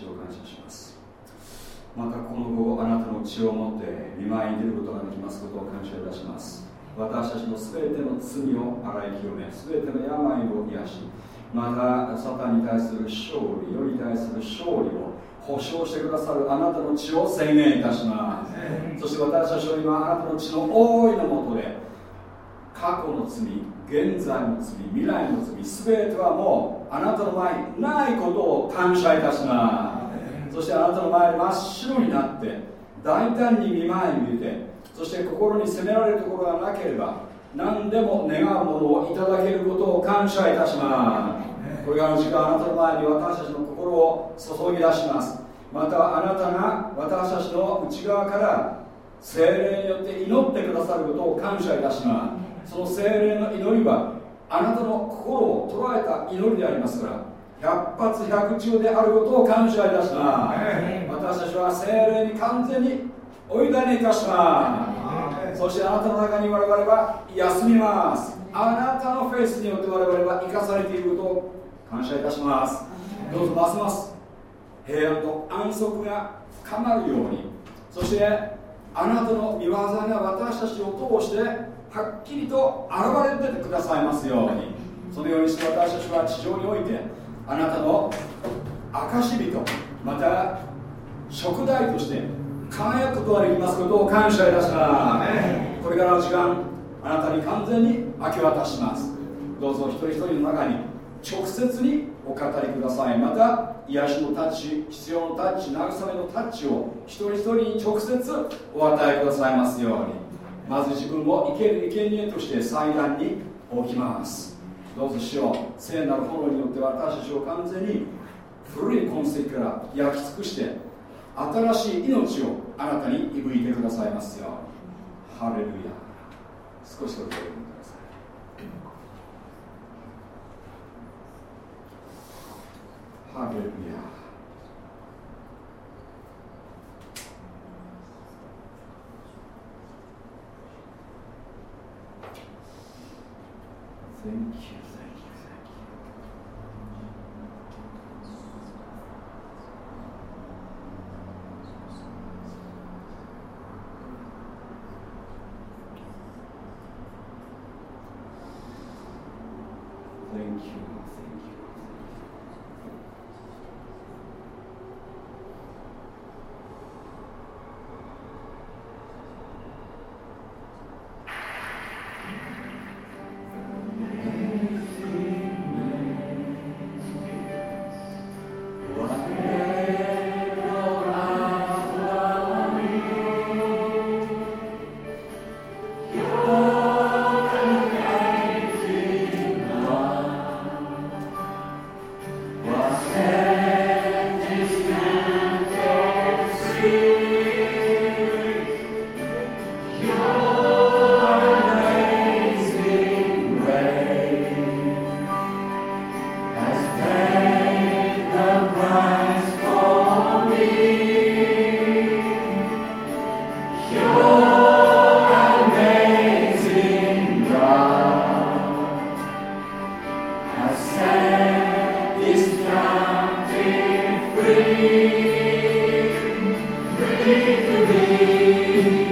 「感謝します。またこの後あなたの血を持って見舞いに出ることができますことを感謝いたします。私たちの全ての罪を洗い清め全ての病を癒しまたサタンに対する勝利世に対する勝利を保証してくださるあなたの血を宣言いたします、そして私たちは今あなたの血の大いのもとで過去の罪現在の罪未来の罪全てはもうあなたの前にないことを感謝いたしますそしてあなたの前に真っ白になって大胆に見舞いに出てそして心に責められるところがなければ何でも願うものをいただけることを感謝いたします。これからの時間あなたの前に私たちの心を注ぎ出します。またあなたが私たちの内側から精霊によって祈ってくださることを感謝いたします。その精霊の祈りはあなたの心を捉えた祈りでありますから百発百中であることを感謝いたします。私たちは精霊に完全においだにいたします。そしてあなたの中に我々は休みます。あなたのフェイスによって我々は生かされていることを感謝いたします。どうぞますます平安と安息が深まるように。そしてあなたの見業が私たちを通してはっきりと現れてくださいますように。そのようにして私たちは地上においてあなたの証人また食材として輝くことができますことを感謝いたします。これからの時間あなたに完全に明け渡します。どうぞ一人一人の中に直接にお語りください。また癒しのタッチ必要のタッチ慰めのタッチを一人一人に直接お与えくださいますように。まず自分を生ける生贄として祭壇に置きますどうぞしよう聖なる炎によって私たちを完全に古い痕跡から焼き尽くして新しい命をあなたにいぶいてくださいますよハレルヤ。少しお願い。ハレルヤ。Thank you. be thee.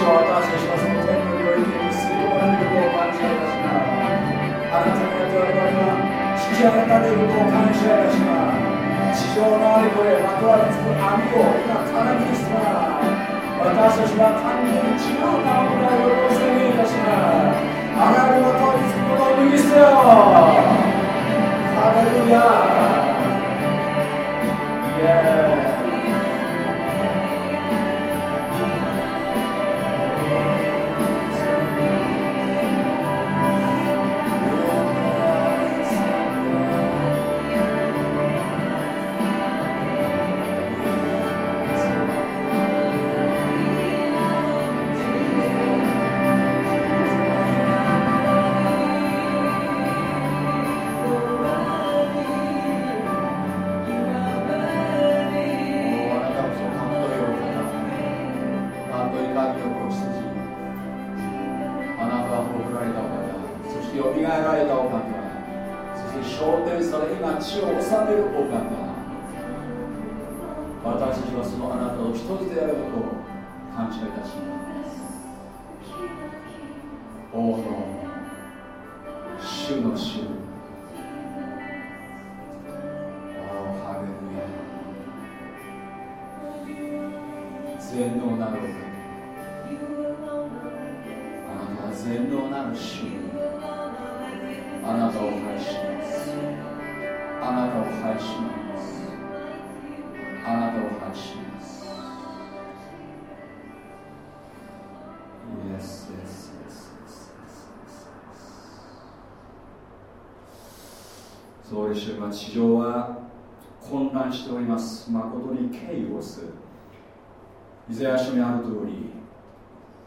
主私たちはその天の領域にす。るようなことを感謝いたします。あなたの役割は引き上げられることを感謝いたします。地上のあれこれまとわりつく網を今絡みにします。私たちは完全に違う卵だよを宣言いたしますあらゆのまとりつくことを見ぎ捨てよ。ハレルヤ Yeah. 地を治めるお方私たちはそのあなたを一つであることを感謝いたします。王の主の主。しますあなたを愛しますイエスイエスそうでしょう地上は混乱しております。誠に敬意をする。イザヤ書にある通り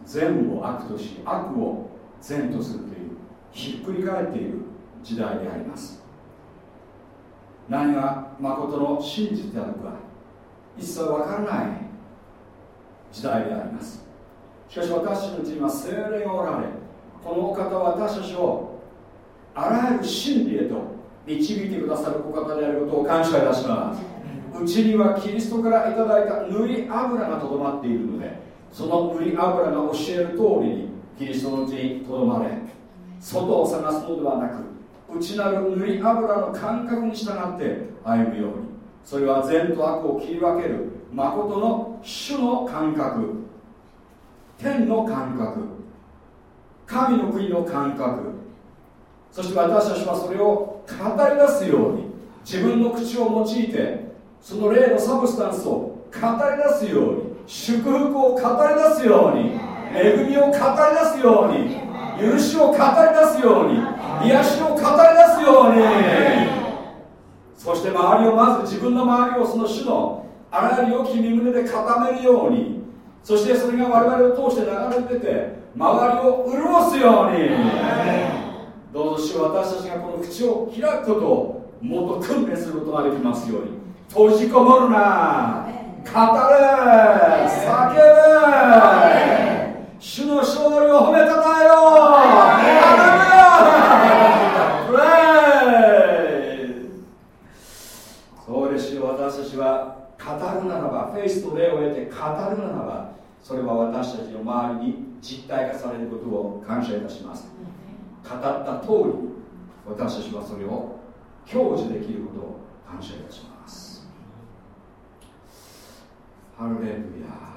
善を悪とし悪を善とするというひっくり返っている時代であります。何が誠の真実であるか一切わからない時代であります。しかし私たちには精霊がおられこのお方は私たちをあらゆる真理へと導いてくださるお方であることを感謝いたします。うちにはキリストからいただいた塗り油がとどまっているのでその塗り油が教える通りにキリストのうちにとどまれ外を探すのではなく内なる塗り油の感覚に従って歩むように。それは善と悪を切り分ける誠の主の感覚。天の感覚。神の国の感覚。そして私たちはそれを語り出すように自分の口を用いてその霊のサブスタンスを語り出すように祝福を語り出すように恵みを語り出すように許しを語り出すように癒しを語り出すように。そして周りをまず自分の周りをその主のあらゆる良き身胸で固めるように。そしてそれが我々を通して流れ出て周りを潤すように。どうぞ主私たちがこの口を開くことをもっと訓練することができますように。閉じこもるな。語れ。叫べ。主の勝利を褒めたたえよそうですよ私たちは語るならばフェイスと霊を得て語るならばそれは私たちの周りに実体化されることを感謝いたします。語った通り私たちはそれを享受できることを感謝いたします。ハルレルヤ。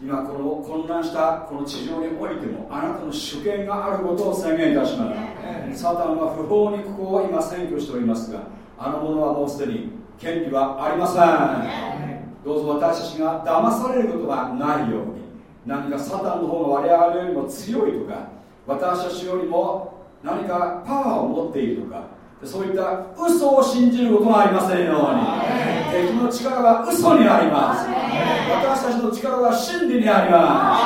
今この混乱したこの地上においてもあなたの主権があることを宣言いたします。サタンは不法にここを今占拠しておりますがあの者はもうすでに権利はありません。どうぞ私たちが騙されることがないように何かサタンの方が我々よりも強いとか私たちよりも何かパワーを持っているとかそういった嘘を信じることがありませんように。敵の力は嘘にあります。私たちの力は真理にありま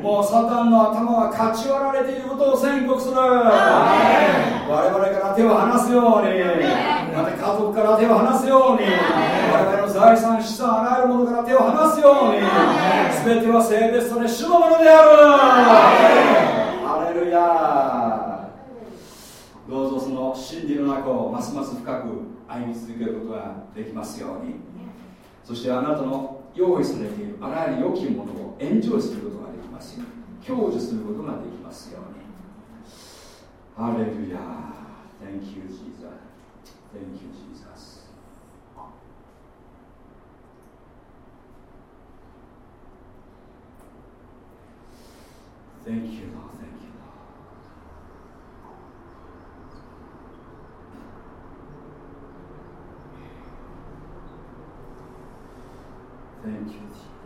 す。もうサタンの頭はかち割られていることを宣告する。我々から手を離すように。また家族から手を離すように。我々の財産資産あらゆるものから手を離すように。全ては性別とで主のものである。ハレルヤどうぞその真理の中をますます深く歩み続けることができますように。そしてあなたの用意されているあらゆる良きものをエンジョイすることができますように。享受することができますように。ハレルヤ Thank you Jesus. Thank you Jesus. Thank you Lord Thank you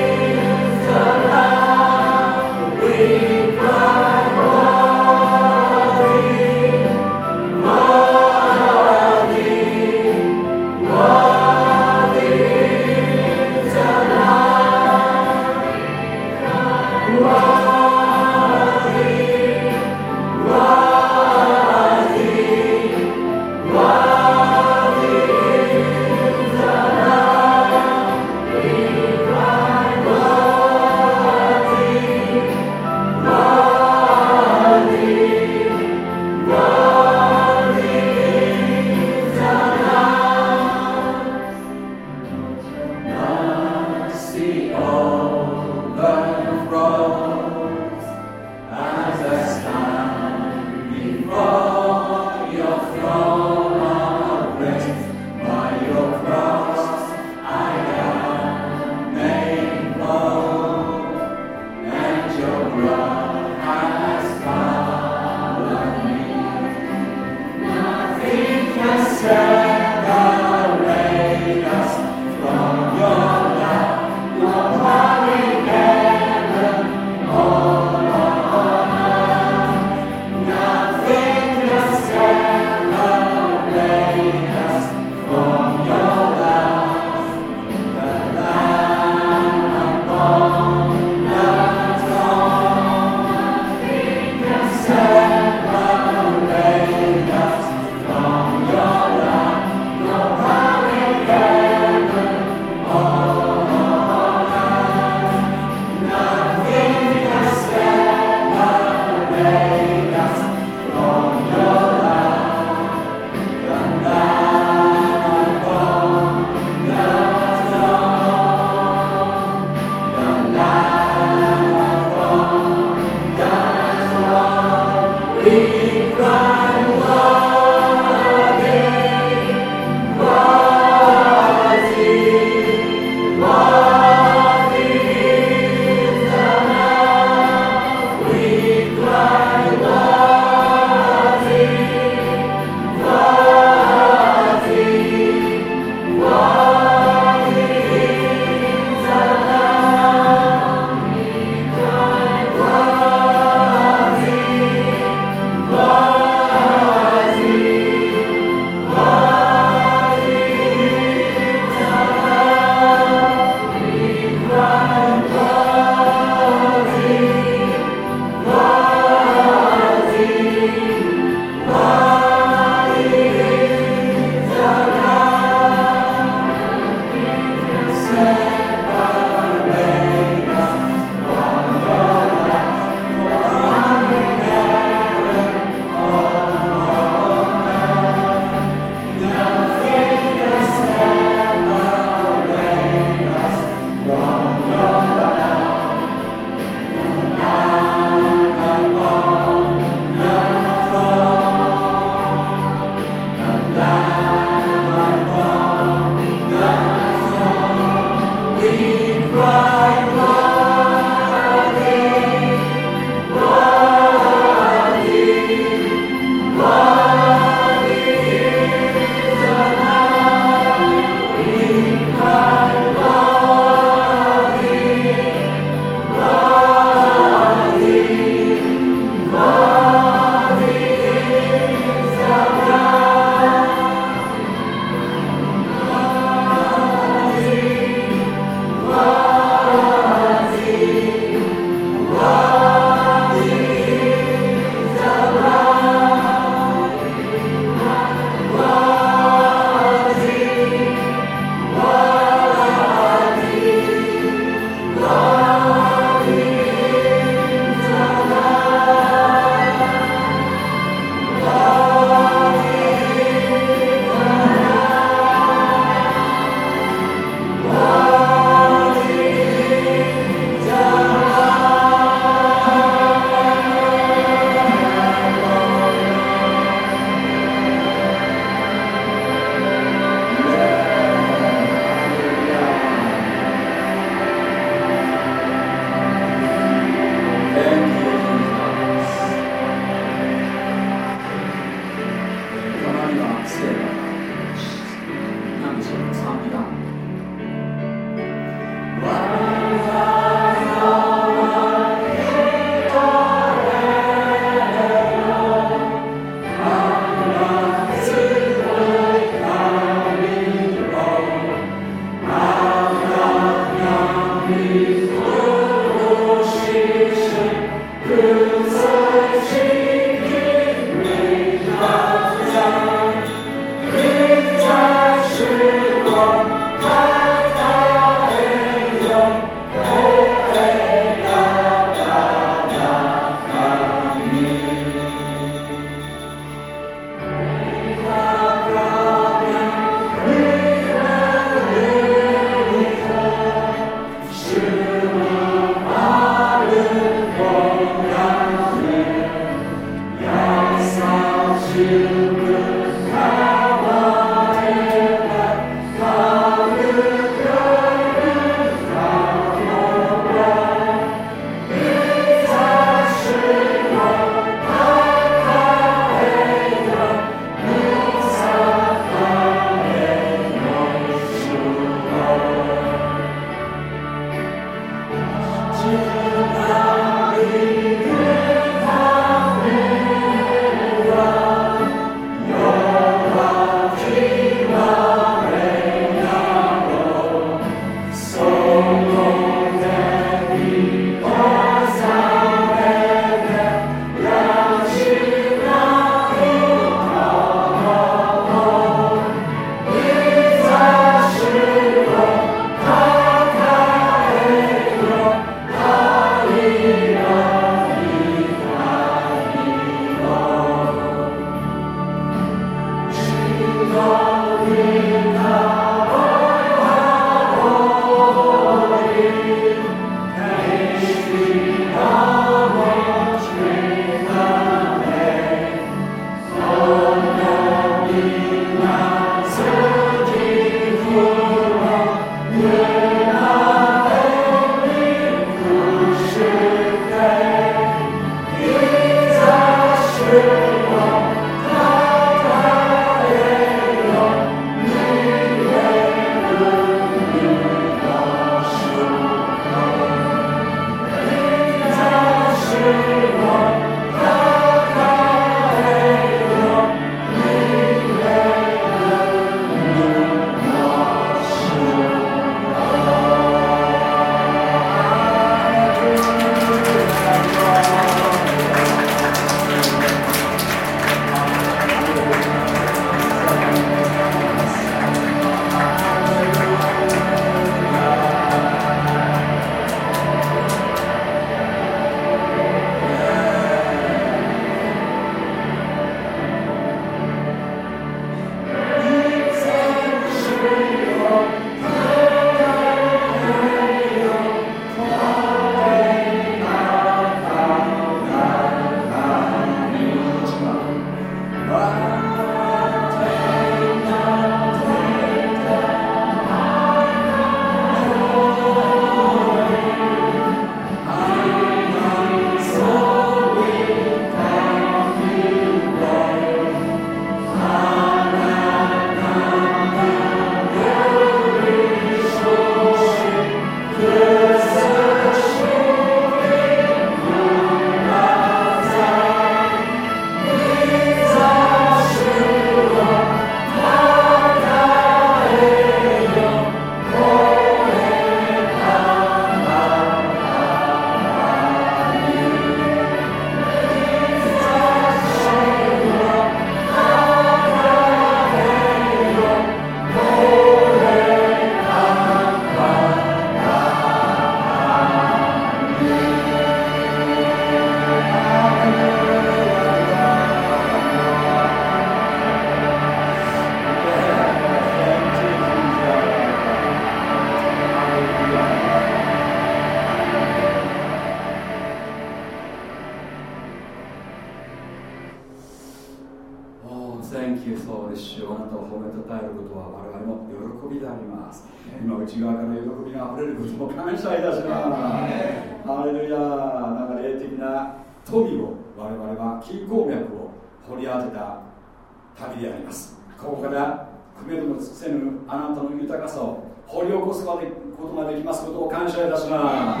謝いたしま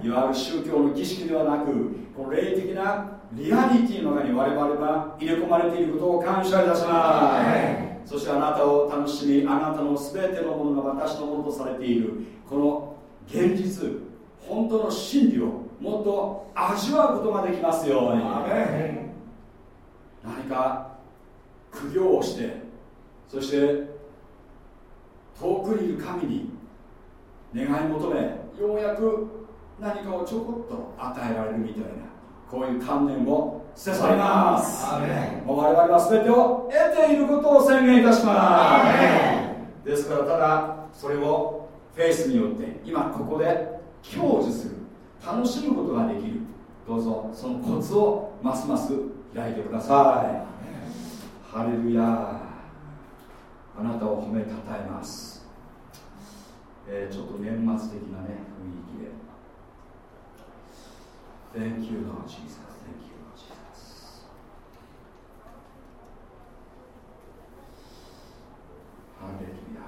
す。いわゆる宗教の儀式ではなくこの霊的なリアリティの中に我々は入れ込まれていることを感謝いたします。そしてあなたを楽しみあなたの全てのものが私のものとされているこの現実本当の真理をもっと味わうことができますように。何か苦行をしてそして遠くにいる神に願い求めようやく何かをちょこっと与えられるみたいなこういう観念を捨て去ります。もう我々は全てを得ていることを宣言いたします。ですからただそれをフェイスによって今ここで享受する楽しむことができる。どうぞそのコツをますます開いてください。ハレルヤあなたを褒めたたえます、えー、ちょっと年末的なね雰囲気で Thank you, Lord Jesus. Thank you, Lord Jesus. ハレルヤ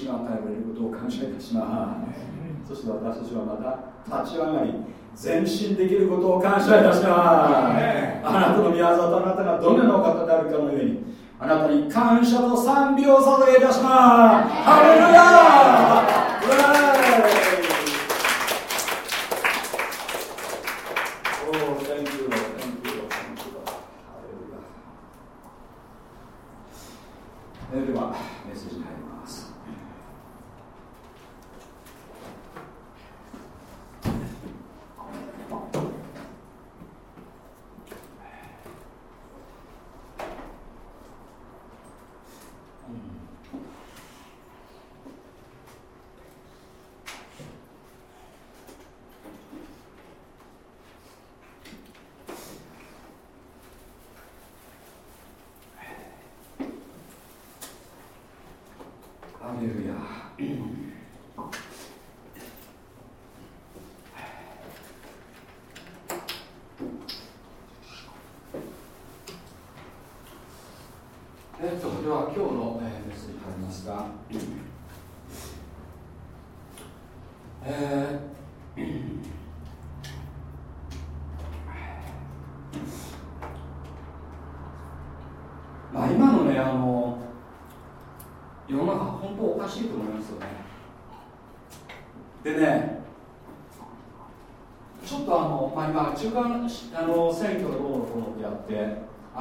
命が与えられることを感謝いたします。そして私たちはまた立ち上がり前進できることを感謝いたします。あなたの宮里あなたがどのようなお方であるかのようにあなたに感謝と賛美を捧げいたします。ハレルヤ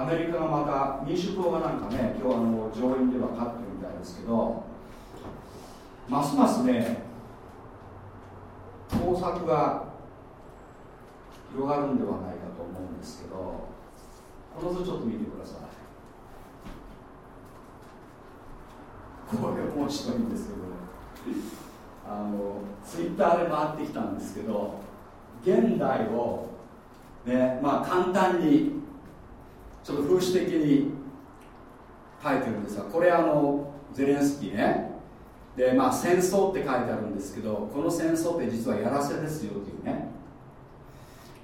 メリカがまた民主党がなんかね今日あの上院では勝ってるみたいですけどますますね工作が広がるんではないかと思うんですけどこの図ちょっと見てください。これ面白いんですよあのツイッターで回ってきたんですけど現代をねまあ簡単にちょっと風刺的に書いてるんですがこれあのゼレンスキーね。でまあ戦争って書いてあるんですけどこの戦争って実はやらせですよっていうね。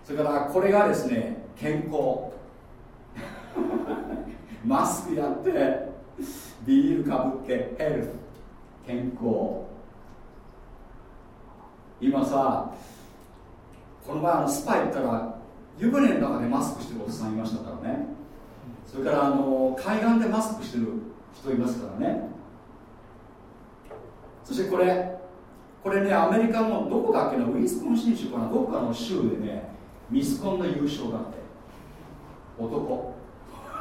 それからこれがですね健康。マスクやってビールかぶってヘルス健康。今さこの前あのスパ行ったら湯船の中でマスクしてるおっさんいましたからね。それからあの海岸でマスクしてる人いますからね。そしてこれこれねアメリカのどこだっけなウィスコンシン州かなどこかの州でねミスコンの優勝があって男。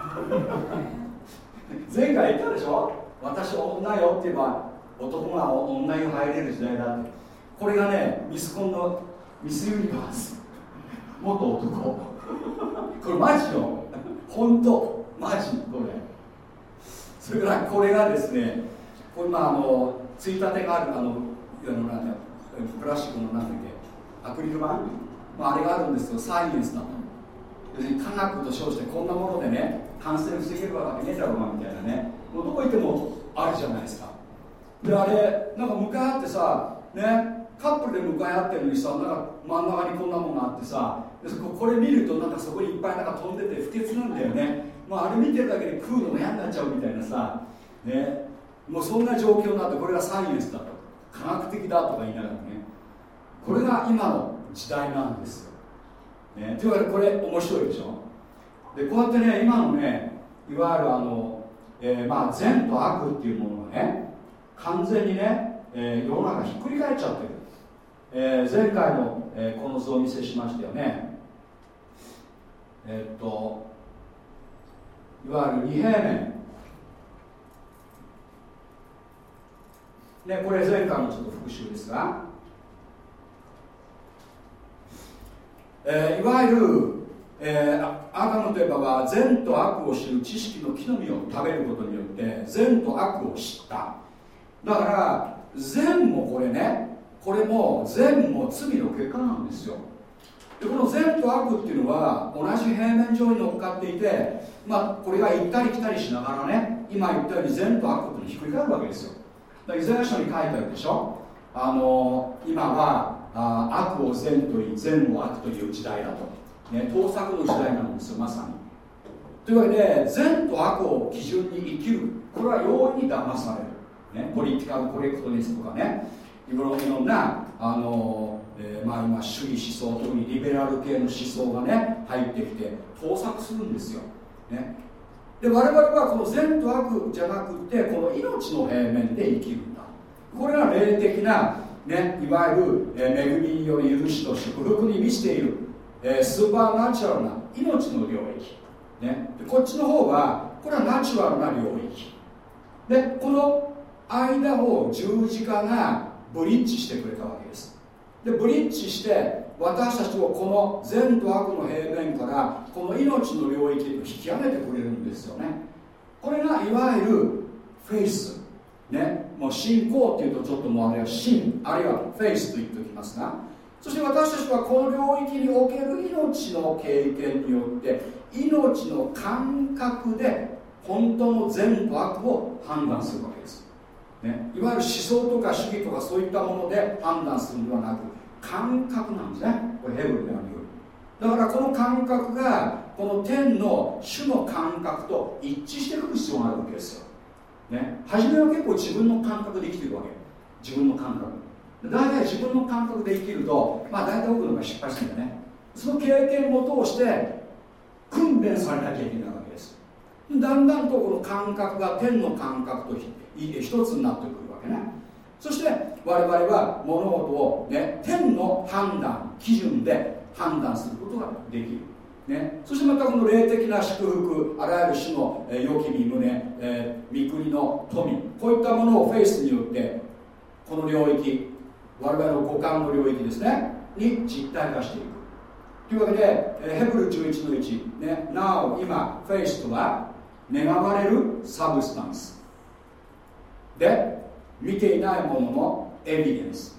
前回言ったでしょ？私女よって言えば男が女湯入れる時代だって。これがねミスコンのミスユニバース。元男。これマジよ本当。マジ？これそれからこれがですねこれまああのついたてがあるあのあのなんプラスチックのなんだっけアクリル板、まあ、あれがあるんですけどサイエンスだと。要するに科学と称してこんなものでね感染防げるわけねえだろうなみたいなね。もうどこ行ってもあるじゃないですか。であれなんか向かい合ってさねカップルで向かい合ってるのにさなんか真ん中にこんなものがあってさでこれ見るとなんかそこにいっぱいなんか飛んでて不潔なんだよね、まあ、あれ見てるだけで食うのが嫌になっちゃうみたいなさね。もうそんな状況になってこれがサイエンスだと科学的だとか言いながらね。これが今の時代なんですよ、ね、というわけでこれ面白いでしょ。でこうやってね今のねいわゆるあの、えー、まあ善と悪っていうものがね完全にね、えー、世の中ひっくり返っちゃってる、えー、前回の、えー、この図をお見せしましたよね。え、っといわゆる二平面。ね、これ前回のちょっと復習ですが、えー、いわゆる、えー、アダムといえばは善と悪を知る知識の木の実を食べることによって善と悪を知った。だから善もこれねこれも善も罪の結果なんですよ。でこの善と悪っていうのは同じ平面上に乗っかっていてまあこれが行ったり来たりしながらね今言ったように善と悪っていうのひっくり返るわけですよ。イザヤ書に書いてあるでしょ？あの今はあ悪を善と言い善を悪という時代だと、ね、盗作の時代なんですよまさに。というわけで善と悪を基準に生きる。これは容易に騙される、ね、ポリティカルコレクトネスとかね。いろいろなあの、えー、まあ、今主義思想特にリベラル系の思想がね入ってきて盗作するんですよ、ね、で我々はこの善と悪じゃなくてこの命の平面で生きるんだ。これが霊的な、ね、いわゆる、え恵みによる許しと祝福に満ちている、えー、スーパーナチュラルな命の領域、ね、でこっちの方はこれはナチュラルな領域。でこの間を十字架がブリッジしてくれたわけです。でブリッジして私たちをこの善と悪の平面からこの命の領域へと引き上げてくれるんですよね。これがいわゆるフェイスね。もう信仰っていうとちょっともうあれは信あるいはフェイスと言っておきますが。そして私たちはこの領域における命の経験によって命の感覚で本当の善と悪を判断するわけです、ね、いわゆる思想とか主義とかそういったもので判断するのではなく感覚なんですね。これヘブルでは言う。だからこの感覚がこの天の主の感覚と一致してくる必要があるわけですよ、ね、初めは結構自分の感覚で生きてるわけ。自分の感覚。大体自分の感覚で生きるとまあ大体多くのが失敗するんだよね。その経験を通して訓練されなきゃいけないわけです。だんだんとこの感覚が天の感覚と一つになってくるわけね。そして我々は物事を、ね、天の判断基準で判断することができる。ね、そしてまたこの霊的な祝福あらゆる種の、えー、良き身胸、えー、御国の富こういったものをフェイスによってこの領域我々の五感の領域ですねに実体化していく。というわけで、えー、ヘブル11の1、ね、なお今フェイスとは願われる substance。で見ていないものの evidence。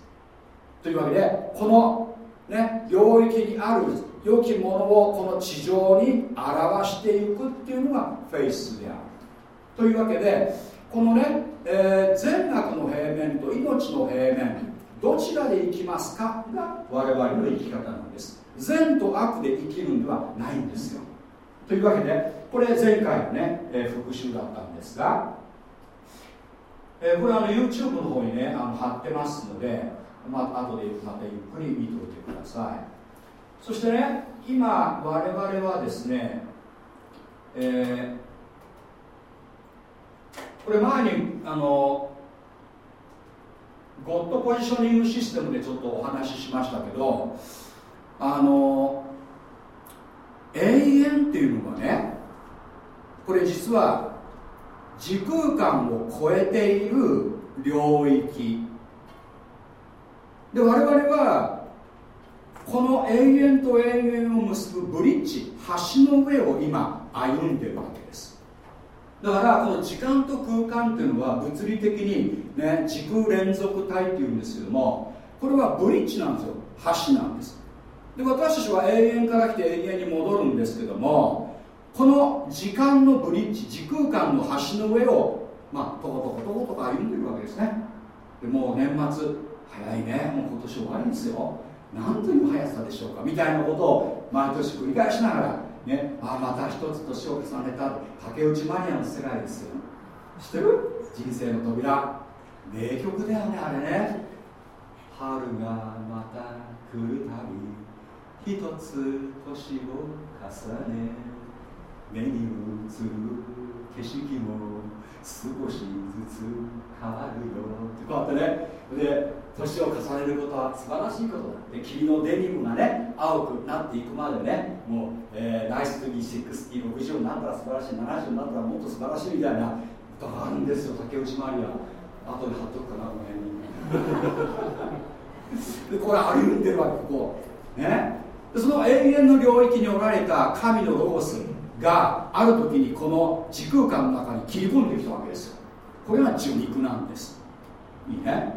というわけでこの、ね、領域にある良きものをこの地上に表していくっていうのがフェイスである。というわけでこのね、えー、善悪の平面と命の平面どちらで生きますかが我々の生き方なんです。善と悪で生きるんではないんですよ。というわけでこれ前回のね、えー、復習だったんですが、えー、これあの YouTube の方にねあの貼ってますので、まあ後でまたゆっくり見ておいてください。そしてね今我々はですね、えー、これ前にあのゴッドポジショニングシステムでちょっとお話ししましたけどあの永遠っていうのはねこれ実は時空間を超えている領域。で我々はこの永遠と永遠を結ぶブリッジ橋の上を今歩んでるわけです。だからこの時間と空間っていうのは物理的に、ね、時空連続体っていうんですけどもこれはブリッジなんですよ。橋なんです。で私たちは永遠から来て永遠に戻るんですけどもこの時間のブリッジ時空間の橋の上をまあトコトコトコとか歩んでるわけですね。でもう年末早いね。もう今年終わりですよ。なんという速さでしょうかみたいなことを毎年繰り返しながらね。あまた一つ年を重ねた。竹内マニアの世界ですよ。知ってる？人生の扉。名曲だよねあれね。春がまた来るたび一つ年を重ね目に映る景色も少しずつ変わるよってこうやってね。で年を重ねることは素晴らしいことだで君のデニムがね青くなっていくまでねもう、えー、ナイスとギー60、60になったら素晴らしい70になったらもっと素晴らしいみたいな。ことがあるんですよ竹内まりは後で貼っとくかなこの辺に。でこれ歩んでるわけここ。ね。でその永遠の領域におられた神のロゴス。がある時にこの時空間の中に切り込んできたわけですよ。これが受肉なんです。いいね。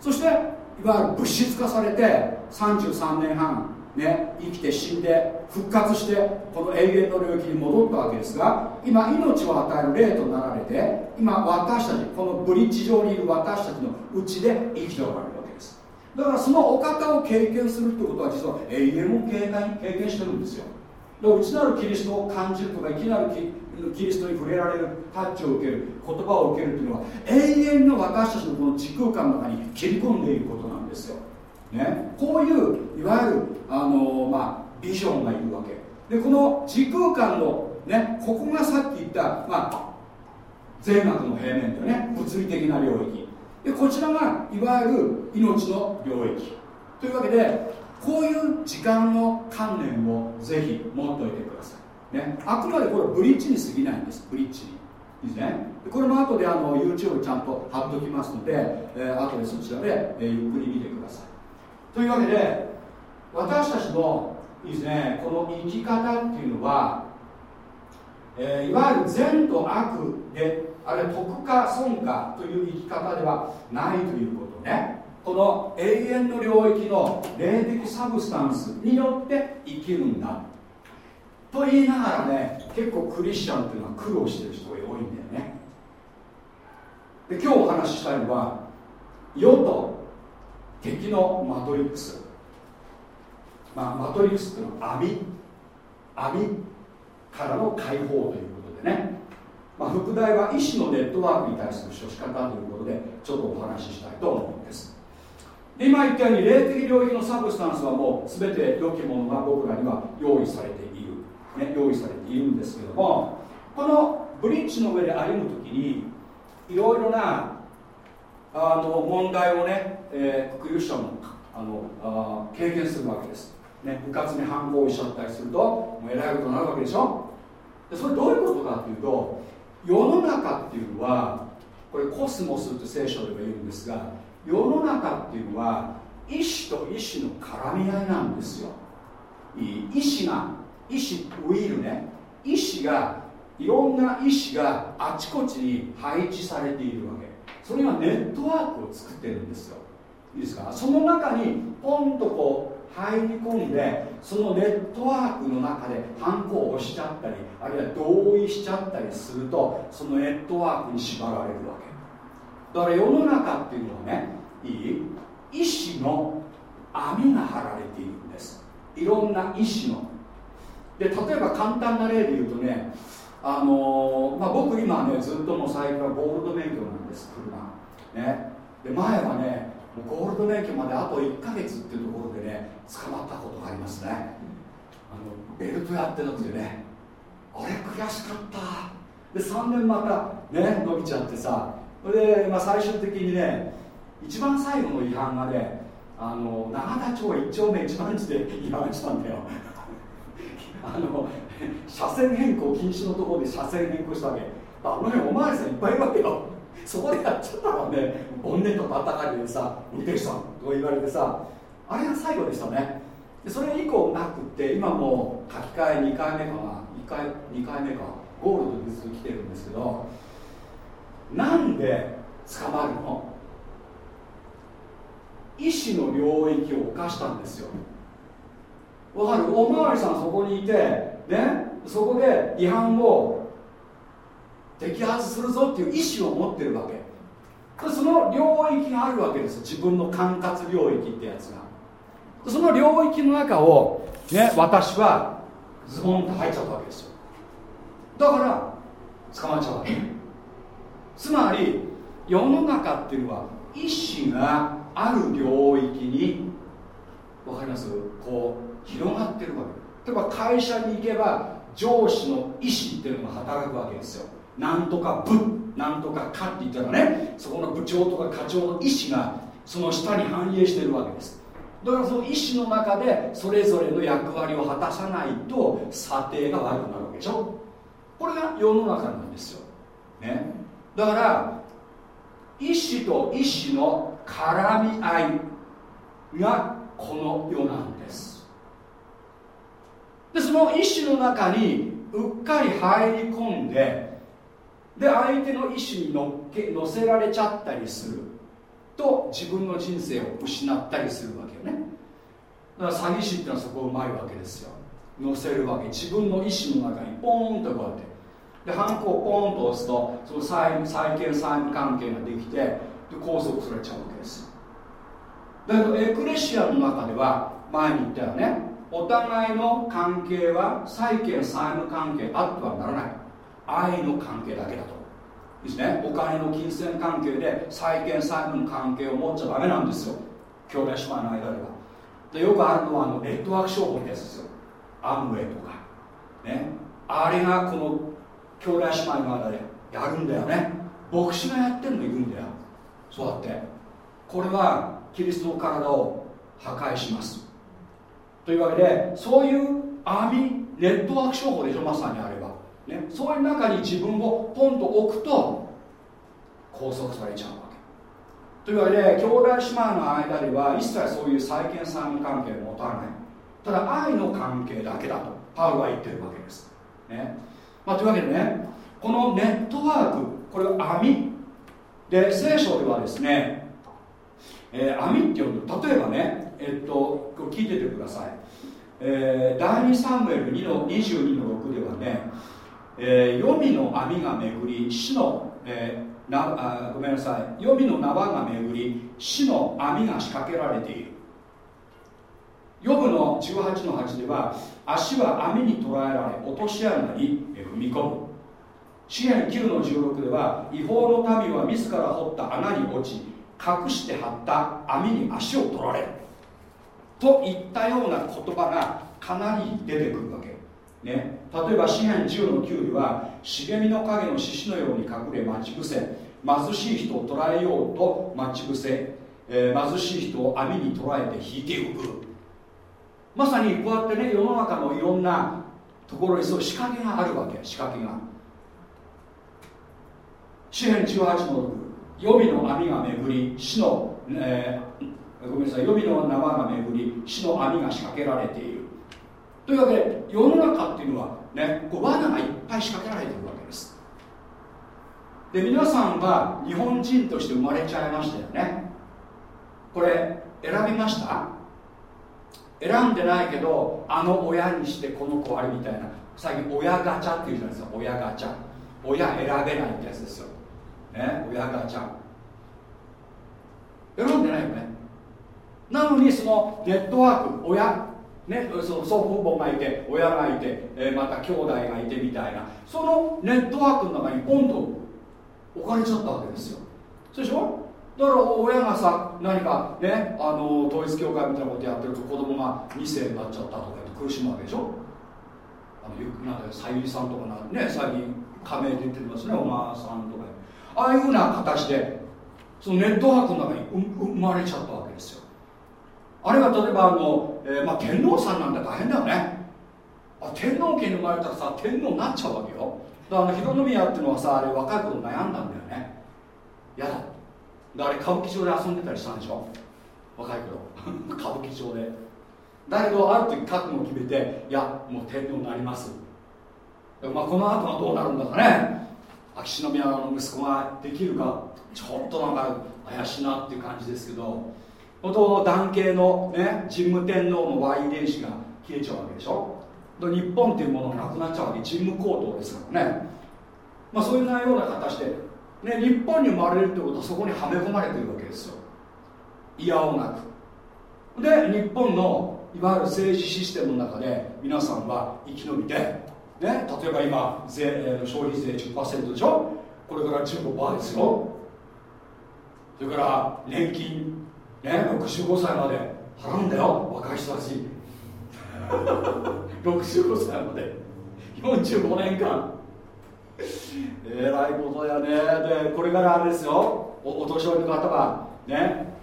そしていわゆる物質化されて33年半ね、生きて死んで復活してこの永遠の領域に戻ったわけですが今命を与える霊となられて今私たちこのブリッジ上にいる私たちのうちで生きておられるわけです。だからそのお方を経験するってことは実は永遠を経験経験してるんですよ。内なるキリストを感じるとかいきなるキリストに触れられるタッチを受ける言葉を受けるというのは永遠の私たちのこの時空間の中に切り込んでいることなんですよ、ね、こういういわゆるあの、まあ、ビジョンがいるわけ。でこの時空間の、ね、ここがさっき言った、まあ、善悪の平面というね物理的な領域。でこちらがいわゆる命の領域。というわけでこういう時間の観念をぜひ持っておいてください、ね、あくまでこれブリッジに過ぎないんです。ブリッジに。いいですね。これも後であの YouTube ちゃんと貼っときますので、えー、後でそちらで、えー、ゆっくり見てください。というわけで私たちのいいですね。この生き方っていうのは、えー、いわゆる善と悪であれ得か損かという生き方ではないということね。この永遠の領域の霊的サブスタンスによって生きるんだと言いながらね結構クリスチャンっていうのは苦労してる人が多いんだよね。で今日お話ししたいのは世と敵のマトリックス、まあ、マトリックスっていうのは網。網からの解放ということでね、まあ、副題は意志のネットワークに対する処し方ということでちょっとお話ししたいと思うんです。今言ったように霊的領域のサブスタンスはもう全て良きものが僕らには用意されている、ね、用意されているんですけどもこのブリッジの上で歩む時にいろいろなあの問題をね、えー、クリスチャンもあのあ経験するわけです、ね、部活に反抗しちゃったりするともうえらいことになるわけでしょ？でそれどういうことかっていうと世の中っていうのはこれコスモスって聖書では言うんですが世の中っていうのは意志と意志の絡み合いなんですよ。意志が意志ウィルね。意志がいろんな意志があちこちに配置されているわけ。それがネットワークを作ってるんですよ。いいですか？その中にポンとこう入り込んでそのネットワークの中で反抗をしちゃったりあるいは同意しちゃったりするとそのネットワークに縛られるわけ。だから世の中っていうのはねいい？意志の網が張られているんです。いろんな意志の。で例えば簡単な例で言うとねあのー、まあ、僕今ねずっともう最近はゴールド免許なんです車。ね。で前はねゴールド免許まであと1ヶ月っていうところでね捕まったことがありますね。あのベルトやってなくてねあれ悔しかった。で3年またね伸びちゃってさ。それで、まあ、最終的にね一番最後の違反がねあの永田町1丁目1番地で違反したんだよ。あの車線変更禁止のところで車線変更したわけ。あの辺お巡りさんいっぱいいるわけよ。そこでやっちゃったらね。ボンネットたたかれてさ運転手さんと言われてさ。あれが最後でしたね。でそれ以降なくって今もう書き換え2回目かな。2回 ,2 回目か。ゴールドでずっと来てるんですけど。なんで捕まるの？意志の領域を犯したんですよ。わかる？おまわりさんそこにいてねそこで違反を摘発するぞっていう意思を持ってるわけ。その領域があるわけです。自分の管轄領域ってやつが。その領域の中を、ね、私はズボンと入っちゃったわけですよ。だから捕まっちゃうわけ。つまり世の中っていうのは意志がある領域に分かります？こう広がってるわけ。例えば会社に行けば上司の意思っていうのが働くわけですよ。なんとか部なんとかかって言ったらねそこの部長とか課長の意思がその下に反映してるわけです。だからその意思の中でそれぞれの役割を果たさないと査定が悪くなるわけでしょ。これが世の中なんですよ、ね、だから意思と意思の絡み合いがこの世なんです。でその意志の中にうっかり入り込んでで相手の意思に乗っけ乗せられちゃったりする。と自分の人生を失ったりするわけよね。だから詐欺師っていうのはそこうまいわけですよ。乗せるわけ。自分の意思の中にポーンとこうやって。でハンコをポンと押すとその債債権債務関係ができてで拘束されちゃうわだけどエクレシアの中では前に言ったよね。お互いの関係は債権債務関係あってはならない。愛の関係だけだと。ですね。お金の金銭関係で債権債務の関係を持っちゃダメなんですよ。兄弟姉妹の間では。でよくあるのはあのネットワーク商法ってやつですよ。アムウェイとか。ね。あれがこの兄弟姉妹の間でやるんだよね。牧師がやってるのいるんだよ。そうやって。これはキリストの体を破壊します。というわけでそういう網ネットワーク商法でしょまさにあれば、ね、そういう中に自分をポンと置くと拘束されちゃうわけ。というわけで兄弟姉妹の間では一切そういう債権債務関係を持たない。ただ愛の関係だけだとパウロは言ってるわけです、ね。まあ、というわけでねこのネットワークこれは網で聖書ではですねえー、網っていうの例えばねえっと聞いててください、えー、第2サムエル2の22の6ではね、えー、黄泉の網が巡り死の、えー、なあごめんなさい黄泉の縄が巡り死の網が仕掛けられている。ヨブの18の8では足は網に捕らえられ落とし穴に踏み込む。支援9の16では違法の民は自ら掘った穴に落ち隠して張った網に足を取られといったような言葉がかなり出てくるわけ。ね、例えば詩篇10の9では茂みの影の獅子のように隠れ待ち伏せ。貧しい人を捕らえようと待ち伏せ、えー、貧しい人を網に捕らえて引いていく。まさにこうやってね世の中のいろんなところにそういう仕掛けがあるわけ。仕掛けが。詩篇18の6予備の網が巡り死の、えー、ごめんなさい予備の縄が巡り死の網が仕掛けられている。というわけで世の中っていうのはねこう罠がいっぱい仕掛けられているわけです。で皆さんは日本人として生まれちゃいましたよね。これ選びました？選んでないけどあの親にしてこの子あれみたいな。最近親ガチャっていうじゃないですか。親ガチャ。親選べないってやつですよ。ね親ガチャ選んでないよね？なのにそのネットワーク親ね、その祖父母がいて親がいて、えー、また兄弟がいてみたいな。そのネットワークの中にポンと置かれちゃったわけですよ。そうでしょ？だから親がさ何かね？あの統一教会みたいなことやってると子供が2世になっちゃったとか苦しむわけでしょ？あのなんださゆりさんとかなね？最近加盟出てますね？おまさんとか。ああいうふうな形でそのネットワークの中に生まれちゃったわけですよ。あるいは例えばあの、えー、まあ、天皇さんなんて大変だよね。あ天皇家に生まれたらさ天皇になっちゃうわけよ。だからあの広宮っていうのはさあれ若い頃悩んだんだよね。やだ。であれ歌舞伎町で遊んでたりしたんでしょ。若い頃。歌舞伎町で。だけどある時覚悟を決めていやもう天皇になります。まあ、この後はどうなるんだかね。秋篠宮の息子ができるかちょっとなんか怪しいなっていう感じですけど本当男系のね神武天皇の Y 遺伝子が消えちゃうわけでしょ。日本っていうものがなくなっちゃうわけ神武皇統ですからね。まあそういうような形で、ね、日本に生まれるってことはそこにはめ込まれてるわけですよ。いやおなく。で日本のいわゆる政治システムの中で皆さんは生き延びて、ね、例えば今税消費税10%でしょ？これから15%ですよ。それから年金ね65歳まで払うんだよ若い人たち。65歳まで。45年間えらいことやね。でこれからあれですよ。おお年寄りの方はね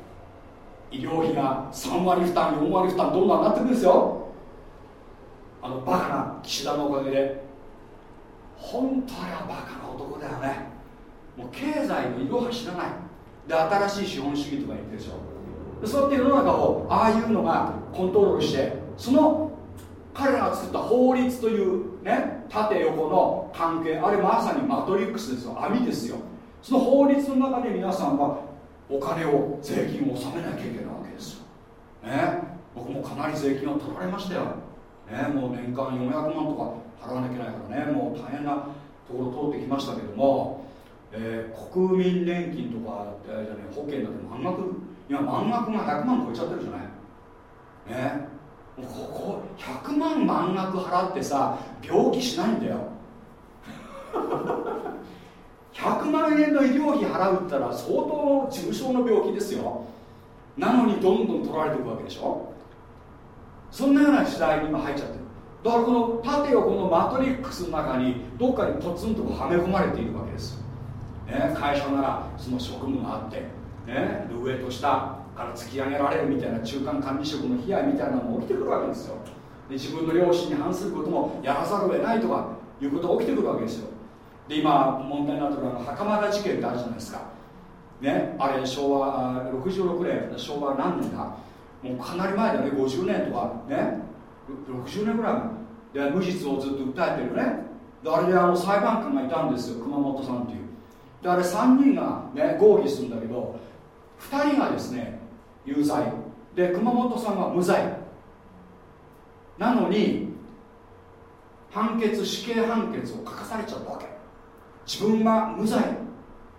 医療費が3割負担4割負担どんどん上がってるんですよ。あのバカな岸田のおかげで本当はバカな男だよね。もう経済のいろは知らない。で新しい資本主義とか言ってるでしょ。でそうやって世の中をああいうのがコントロールしてその彼らが作った法律というね縦横の関係あれまさにマトリックスですよ。網ですよ。その法律の中で皆さんはお金を税金を納めなきゃいけないわけですよ、ね、僕もかなり税金を取られましたよ、ね、もう年間400万とか払わなきゃいけないからねもう大変なところ通ってきましたけども、えー、国民年金とか、えー、じゃね、保険だって満額今満額が100万超えちゃってるじゃない。ねもうここ100万満額払ってさ病気しないんだよ。100万円の医療費払うったら相当重症の病気ですよ。なのにどんどん取られていくわけでしょ。そんなような時代に今入っちゃってる。だからこの縦横のマトリックスの中にどっかにポツンとはめ込まれているわけです、ね、会社ならその職務があって、ね、上と下から突き上げられるみたいな中間管理職の悲哀みたいなのも起きてくるわけですよ。で自分の良心に反することもやらざるを得ないとかいうことが起きてくるわけですよ。で今問題になってるのは袴田事件ってあるじゃないですか。ねあれ昭和66年昭和何年だ？もうかなり前だね。50年とかね。60年ぐらいで無実をずっと訴えてるね。であれであの裁判官がいたんですよ。熊本さんっていう。であれ3人がね合議するんだけど2人がですね有罪。で熊本さんは無罪。なのに判決死刑判決を書かされちゃったわけ。自分が無罪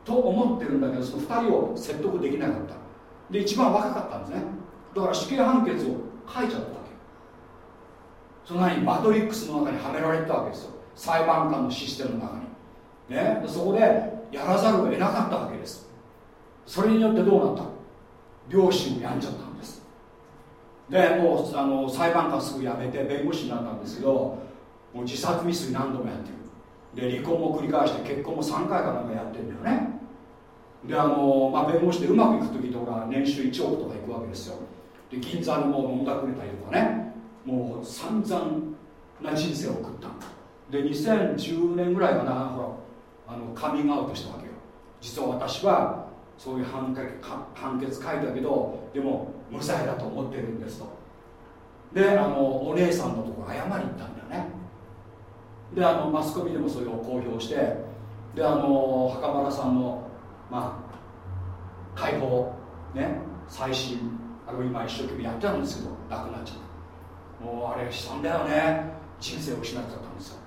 と思ってるんだけどその2人を説得できなかった。で一番若かったんですね。だから死刑判決を書いちゃったわけその何マトリックスの中にはめられたわけですよ。裁判官のシステムの中に。ね。そこでやらざるを得なかったわけです。それによってどうなった？両親を病んじゃったんです。でもうあの裁判官すぐ辞めて弁護士になったんですけどもう自殺未遂何度もやってる。で離婚も繰り返して結婚も3回かなんかやってるんだよね。であの、まあ、弁護士でうまくいく時とか年収1億とかいくわけですよ。で銀座にもう飲んだくれたりとかね。もう散々な人生を送ったで2010年ぐらいかなほらあのカミングアウトしたわけよ。実は私はそういう判決判決書いたけどでも無罪だと思ってるんですと。であのお姉さんのところ謝りに行ったんだよね。であのマスコミでもそれを公表してであの袴田さんのまあ解放ね再審あれを今一生懸命やってたんですけど亡くなっちゃった。もうあれ悲惨だよね。人生を失っちゃったんですよ。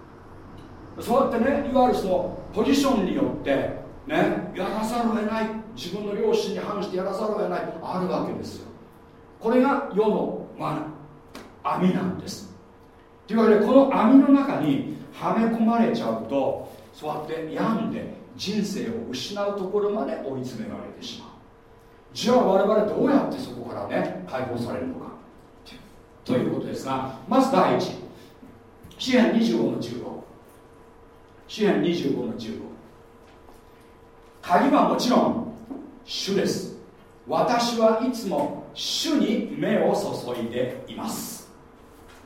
そうやってねいわゆるそのポジションによってねやらざるを得ない自分の良心に反してやらざるを得ないあるわけですよ。これが世の罠網なんです。というわけでこの網の中にはめ込まれちゃうとそうやって病んで人生を失うところまで追い詰められてしまう。じゃあ我々どうやってそこからね解放されるのか。ということですがまず第一。支援25の15支援25の15鍵はもちろん主です。私はいつも主に目を注いでいます。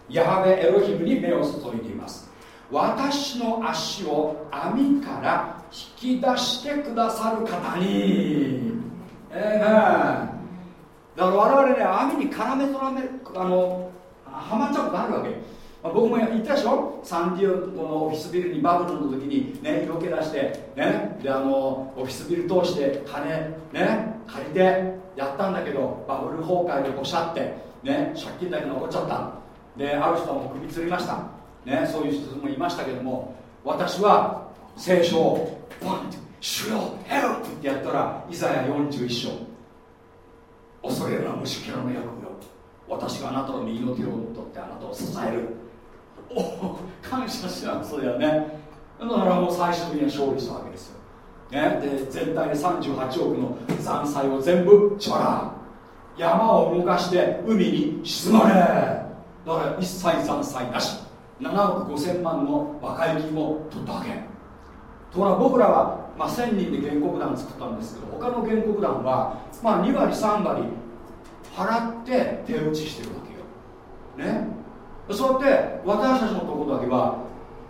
ヤハベエロヒムに目を注いでいます。私の足を網から引き出してくださる方に。えー、だから我々ね網に絡めとらめあのはまっちゃうことあるわけ。まあ、僕も言ったでしょ？サンディオのオフィスビルにバブルの時にね色気出してねであのオフィスビル通して金ね借りてやったんだけどバブル崩壊でこしゃってね借金だけ残っちゃった。である人も首つりました。ねそういう人もいましたけども私は聖書をバンって「主よヘルプ!」ってやったらイザヤ41章。恐れるは虫けらの役よ。私があなたの右の手を取ってあなたを支える。お感謝しなそうだよね。だからもう最終的には勝利したわけですよ、ね、で全体で38億の残債を全部チら山を動かして海に沈まれ。だから一切残債なし。7億5000万の和解金も取ったわけ。ところが僕らは、まあ、1000人で原告団作ったんですけど他の原告団は、まあ、2割3割払って手打ちしてるわけよ。ね。そうやって私たちのところだけは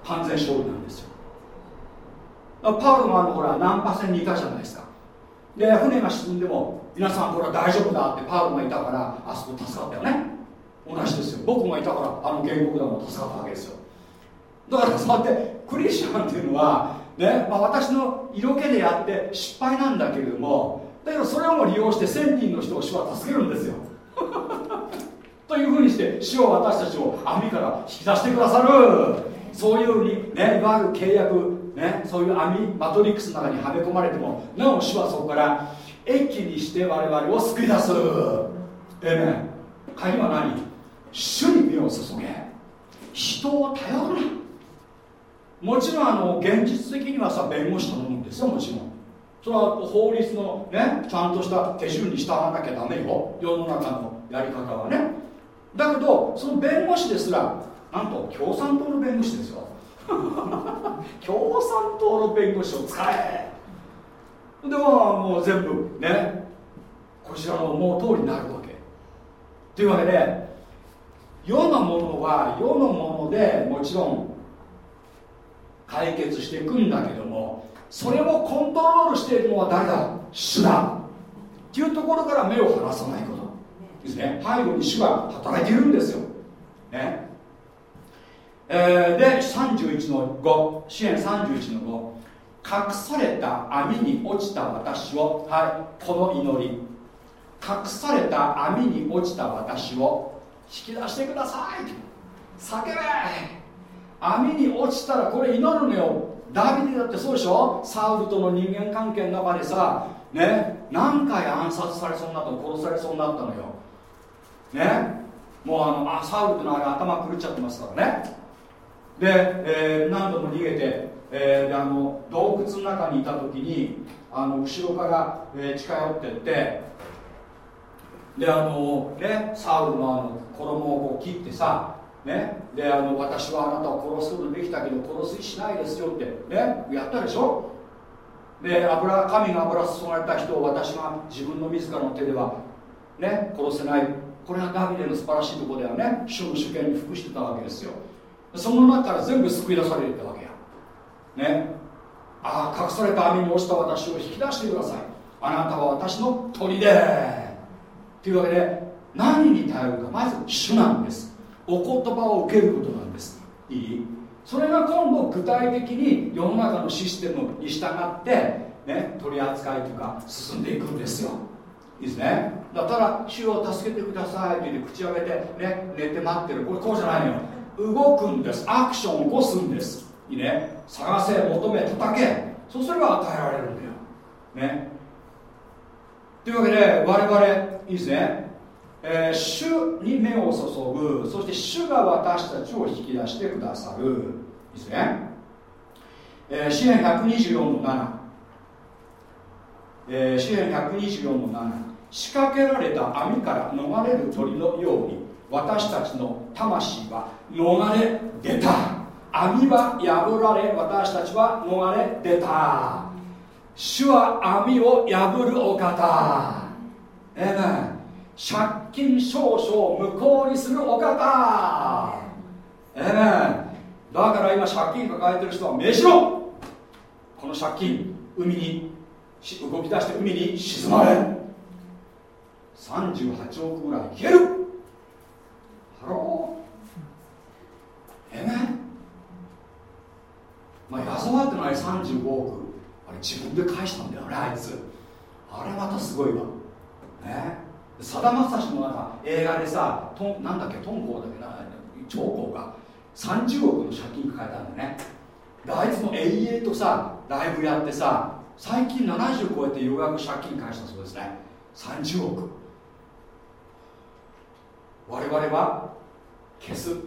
完全勝利なんですよ。パウロもあのほらナンパ船にいたじゃないですか。で船が沈んでも皆さんこれは大丈夫だってパウロがいたからあそこ助かったよね。同じですよ。僕がいたからあの原告団も助かったわけですよ。だからそうやってクリスチャンっていうのはね、まあ、私の色気でやって失敗なんだけれどもだけどそれをも利用して1000人の人を主は助けるんですよ。というふうにして主を私たちを網から引き出してくださる。そういうにねいわゆる契約ねそういう網マトリックスの中にはめ込まれてもなお主はそこから益にして我々を救い出す。ええね鍵は何？主に目を注げ。人を頼るな。もちろんあの現実的にはさ弁護士頼むんですよもちろん。それは法律のねちゃんとした手順に従わなきゃダメよ。世の中のやり方はね。だけどその弁護士ですらなんと共産党の弁護士ですよ。共産党の弁護士を使え。でももう全部ねこちらの思う通りになるわけ。というわけで世のものは世のものでもちろん解決していくんだけどもそれをコントロールしているのは誰だ？主だ。っていうところから目を離さないこと。ですね。背後に主が働いているんですよ、ね。えー、で31の5支援31の5隠された網に落ちた私を。はい。この祈り。隠された網に落ちた私を。引き出してください。叫べ。網に落ちたらこれ祈るのよ。ダビデだってそうでしょ？サウルとの人間関係の中でさね何回暗殺されそうになったの殺されそうになったのよ。ねもうあのあサウルってのは頭狂っちゃってますからね。で、えー、何度も逃げて、えー、あの洞窟の中にいた時にあの後ろから、えー、近寄ってってであのねサウルのあの衣をこう切ってさね、であの私はあなたを殺すことできたけど殺すしないですよってね。やったでしょ？で油神が油注がれた人を私が自分の自らの手ではね殺せない。これがダビデの素晴らしいところではね主の主権に服してたわけですよ。その中から全部救い出されてたわけや。ね。ああ隠された網に落ちた私を引き出してください。あなたは私の鳥で。というわけで何に頼るか。まず主なんです。お言葉を受けることなんです。いい？それが今度具体的に世の中のシステムに従って、ね、取り扱いとか進んでいくんですよ。いいですね？だから主を助けてくださいって言って口を開けて、ね、寝て待ってる。これこうじゃないのよ。動くんです。アクションを起こすんです。いいね？探せ求め叩け。そうすれば与えられるんだよ。ね？というわけで我々いいですね、えー、主に目を注ぐそして主が私たちを引き出してくださる。いいですね、えー、支援124の7、えー、支援124の7仕掛けられた網から逃れる鳥のように私たちの魂は逃れ出た。網は破られ私たちは逃れ出た。主は網を破るお方。えめ借金少々無効にするお方。えめだから今借金抱えてる人は命じろ。この借金海に動き出して海に沈まれ。38億ぐらい消える。 Hello。 Amen まあ矢沢ってのは35億。あれ自分で返したんだよねあいつ。あれまたすごいわ。ね。えさだまさしのなんか映画でさとなんだっけトンコだけな長江が30億の借金抱えたんだよね。であいつも永遠とさライブやってさ最近70超えてようやく借金返したそうですね。30億。我々は消す。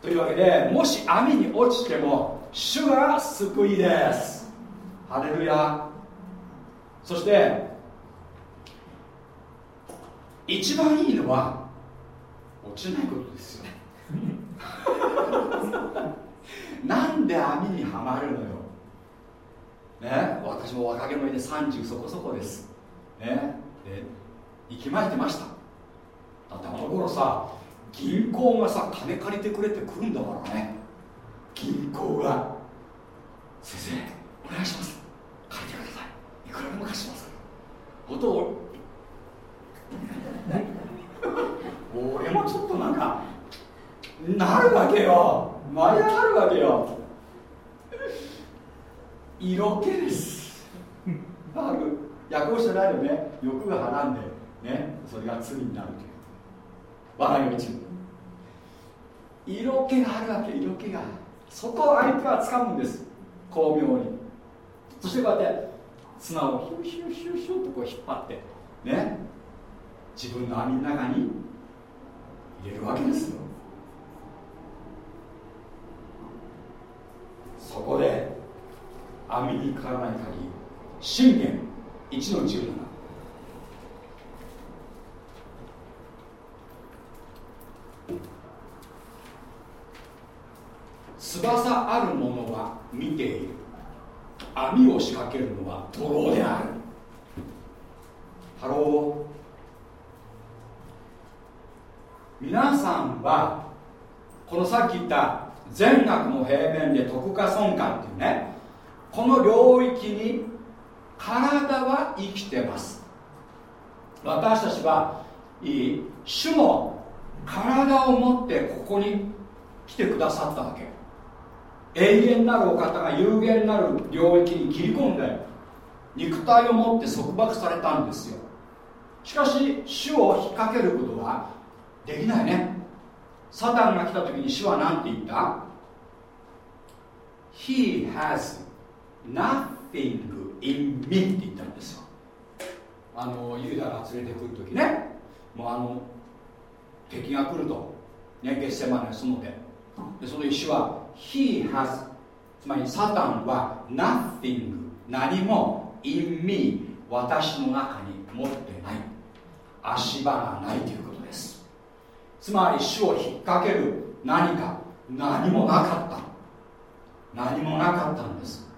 というわけでもし網に落ちても主が救いです。ハレルヤ。そして一番いいのは落ちないことですよ なんで網にはまるのよ。ね私も若気のいで30そこそこです。ねで息巻いてました。だってあの頃さ銀行がさ金借りてくれって来るんだからね。銀行が先生お願いします。借りてくださいいくらでも貸します。ことを。俺もちょっとなんかなるわけよ。舞い上がるわけよ色気です。ある。訳をしてないのね。欲がはらんでねそれが罪になるという。笑いが落ちる色気があるわけ。色気が。そこを相手は掴むんです。巧妙に。そしてこうやって砂をヒューヒューヒューヒューとこう引っ張ってね自分の網の中に入れるわけですよ。そこで網にかからない限り信玄1の17翼ある者は見ている。網を仕掛けるのは徒労である。 Hello。皆さんはこのさっき言った善悪の平面で得か損かっていうねこの領域に体は生きてます。私たちはいい主も体を持ってここに来てくださったわけ。永遠なるお方が有限なる領域に切り込んで肉体を持って束縛されたんですよ。しかし主を引っ掛けることはできないね。サタンが来た時に主は何て言った？He has nothing in me って言ったんですよ。あのユダが連れてくる時。ね。もうあの敵が来ると。ねゲッセマネそので。でその石は He has つまりサタンは nothing 何も in me 私の中に持ってない。足場がないということです。つまり主を引っ掛ける何か何もなかった。何もなかったんです。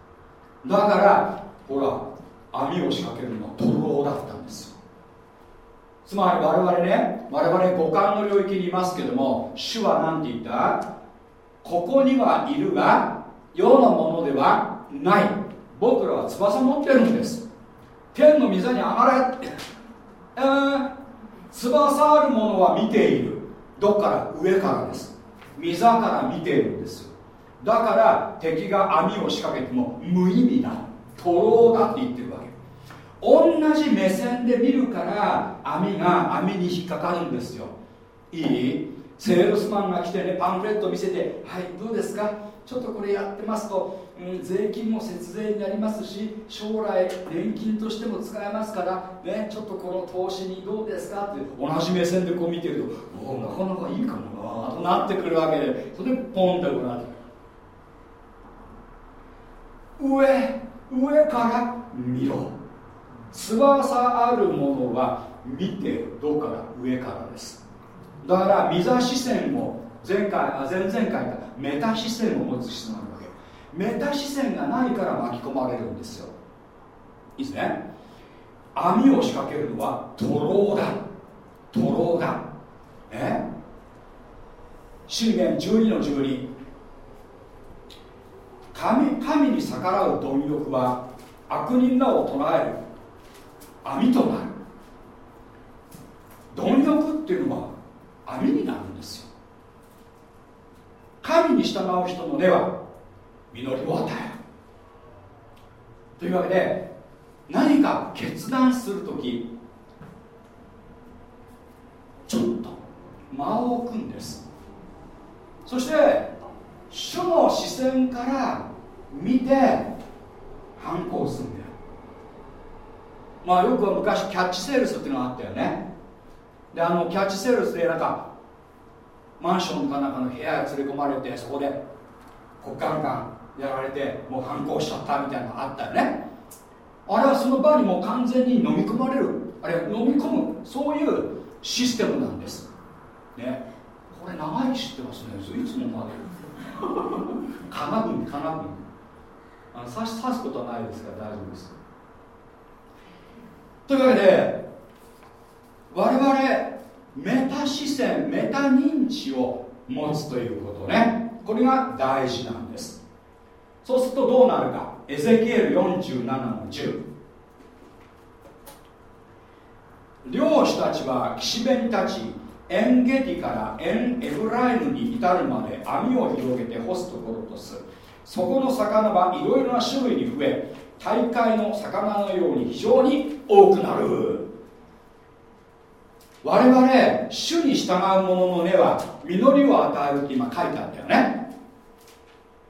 だからほら網を仕掛けるのは泥棒だったんです。つまり我々ね我々五感の領域にいますけども主は何て言った？ここにはいるが世のものではない。僕らは翼持ってるんです。天の御座に上がれ。えー、翼あるものは見ている。どっから？上からです。御座から見ているんですだから敵が網を仕掛けても無意味だ。徒労だって言ってるわけ。同じ目線で見るから網が網に引っかかるんですよ。いい？セールスマンが来てねパンフレット見せてはいどうですか？ちょっとこれやってますと、うん、税金も節税になりますし将来年金としても使えますからねちょっとこの投資にどうですか？って同じ目線でこう見てるとなかなかいいかもなとなってくるわけでそれでポンってこうなって。上上から見ろ。翼あるものは見てどうから上からです。だから御座視線を前回あ前々回かメタ視線を持つ必要があるわけ。メタ視線がないから巻き込まれるんですよ。いいですね。網を仕掛けるのは徒労だ。徒労だえ？信玄12の12神神に逆らう貪欲は悪人らを捉える網となる。貪欲っていうのは網になるんですよ。神に従う人の根は実りを与える。というわけで何か決断する時ちょっと間を置くんです。そして主の視線から見て反抗するんだよ。まあよく昔キャッチセールスっていうのがあったよね。であのキャッチセールスでなんかマンションかなんかの部屋へ連れ込まれてそこでこうガンガンやられてもう反抗しちゃったみたいなのがあったよね。あれはその場にもう完全に飲み込まれる。あれ飲み込むそういうシステムなんです。ね。これ長い知ってますね。いつもまで。かなぐんかなぐん。あの刺し刺すことはないですから大丈夫です。というわけで我々メタ視線メタ認知を持つということね。これが大事なんです。そうするとどうなるか。エゼキエル47の10漁師たちは岸辺に立ちエンゲディからエンエフライムに至るまで網を広げて干すところとする。そこの魚はいろいろな種類に増え大海の魚のように非常に多くなる。我々主に従う者の根は実りを与えるって今書いてあったよね。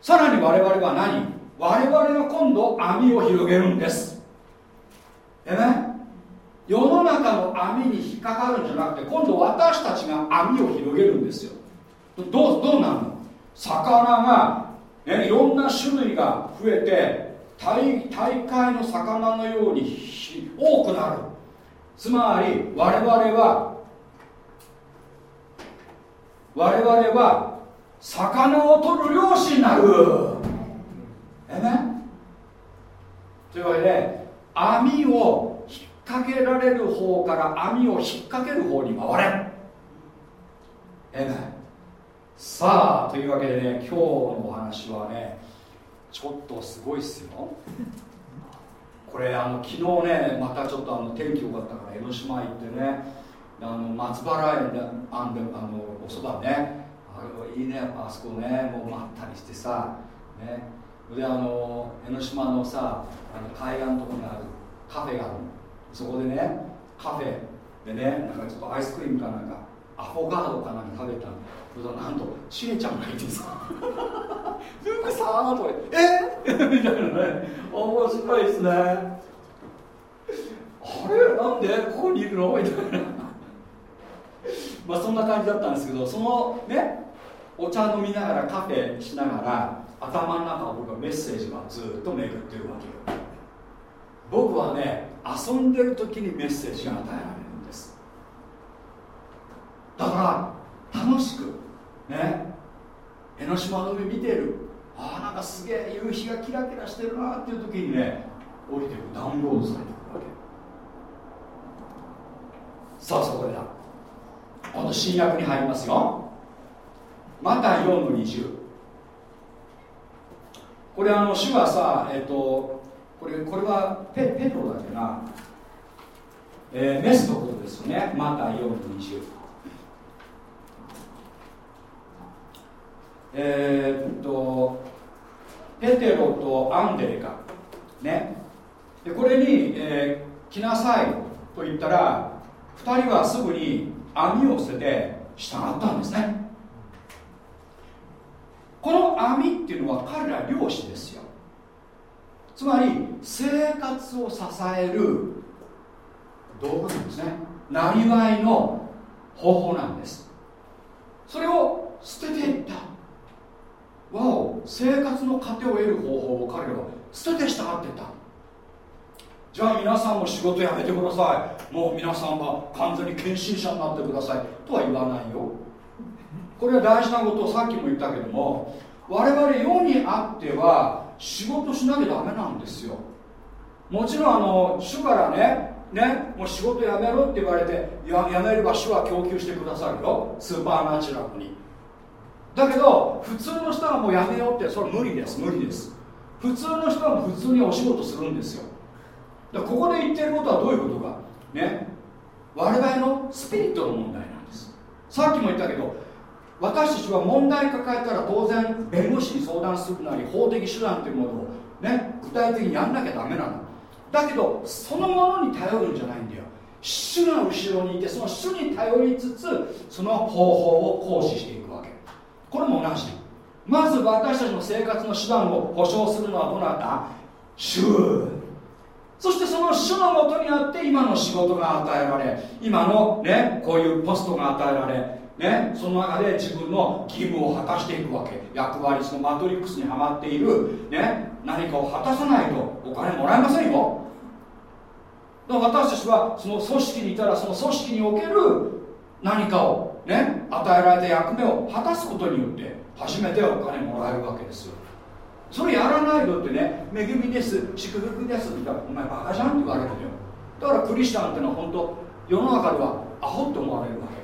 さらに我々は何？我々が今度網を広げるんです。えね世の中の網に引っかかるんじゃなくて今度私たちが網を広げるんですよ。どうどうなるの？魚が、ね、いろんな種類が増えて大大会の魚のように多くなる。つまり我々は我々は魚を取る漁師になる。えねというわけで網を引っ掛けられる方から網を引っ掛ける方に回れ。えめさあというわけでね今日のお話はねちょっとすごいっすよ。これあの昨日ねまたちょっとあの天気良かったから江ノ島行ってねあの松原園であんであのおそばねあれいいねあそこねもうまったりしてさね。であの江ノ島のさあの海岸のとこにあるカフェがあるの。そこでねカフェでねなんかちょっとアイスクリームかなんかアフォガードかなんか食べたの。そしたらなんとしげちゃんがいてさ「ルークさん」とか言って「え？みたいなね。面白いですね。あれ？なんでここにいるの？みたいな。まあそんな感じだったんですけどそのねお茶飲みながらカフェしながら頭の中を僕はメッセージがずっと巡ってるわけよ。僕はね遊んでる時にメッセージが与えられるんです。しくね。江ノ島の海見てる。ああなんかすげえ夕日がキラキラしてるなっていう時にね降りてくダウンロードされてくるわけ。さあそこでだ。今度新約に入りますよ。また4の20これあの主はさえっ、ー、とこれこれはペペトロだっけな、えー、メスのことですよね。また4の20えー、っとペテロとアンデレかね。でこれに、えー、来なさいと言ったら2人はすぐに網を捨てて従ったんですね。この網っていうのは彼ら漁師ですよ。つまり生活を支える道具なんですね。なりわいの方法なんです。それを捨てていった。わお生活の糧を得る方法を彼らは捨てて従ってた。じゃあ皆さんも仕事辞めてください。もう皆さんは完全に献身者になってください。とは言わないよ。これは大事なことをさっきも言ったけども我々世にあっては仕事しなきゃダメなんですよ。もちろんあの主からねねもう仕事辞めろって言われてや辞めれば主は供給してくださるよ。スーパーナチュラルに。だけど普通の人はもうやめようってそれ無理です。無理です。普通の人は普通にお仕事するんですよ。だここで言ってることはどういうことか。ね。我々のスピリットの問題なんです。さっきも言ったけど私たちは問題抱えたら当然弁護士に相談するなり法的手段というものをね具体的にやんなきゃダメなの。だけどそのものに頼るんじゃないんだよ。主が後ろにいてその主に頼りつつその方法を行使していくこれも同じ。まず私たちの生活の手段を保障するのはどなた？主。そしてその主のもとにあって今の仕事が与えられ今のねこういうポストが与えられね、その中で自分の義務を果たしていくわけ。役割そのマトリックスにはまっている、ね、何かを果たさないとお金もらえませんよ。だから私たちはその組織にいたらその組織における何かをね与えられた役目を果たすことによって初めてお金もらえるわけですよ。それやらないとってね恵みです祝福ですって言ったらお前バカじゃんって言われるんだよ。だからクリスチャンってのは本当世の中ではアホって思われるわけ。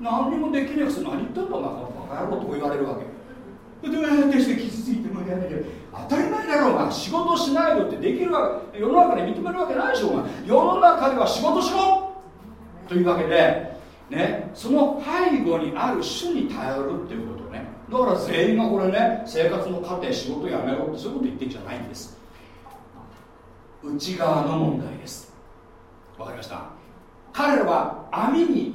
何にもできねえくせ何言ったんだお前バカ野郎と言われるわけ。でてして傷ついてもやめて当たり前だろうが仕事しないとってできるわけ。世の中で認めるわけないでしょうが世の中では仕事しろというわけでねその背後にある主に頼るっていうことね。だから全員がこれね生活の過程仕事やめろってそういうこと言ってんじゃないんです。内側の問題です。わかりました。彼らは網に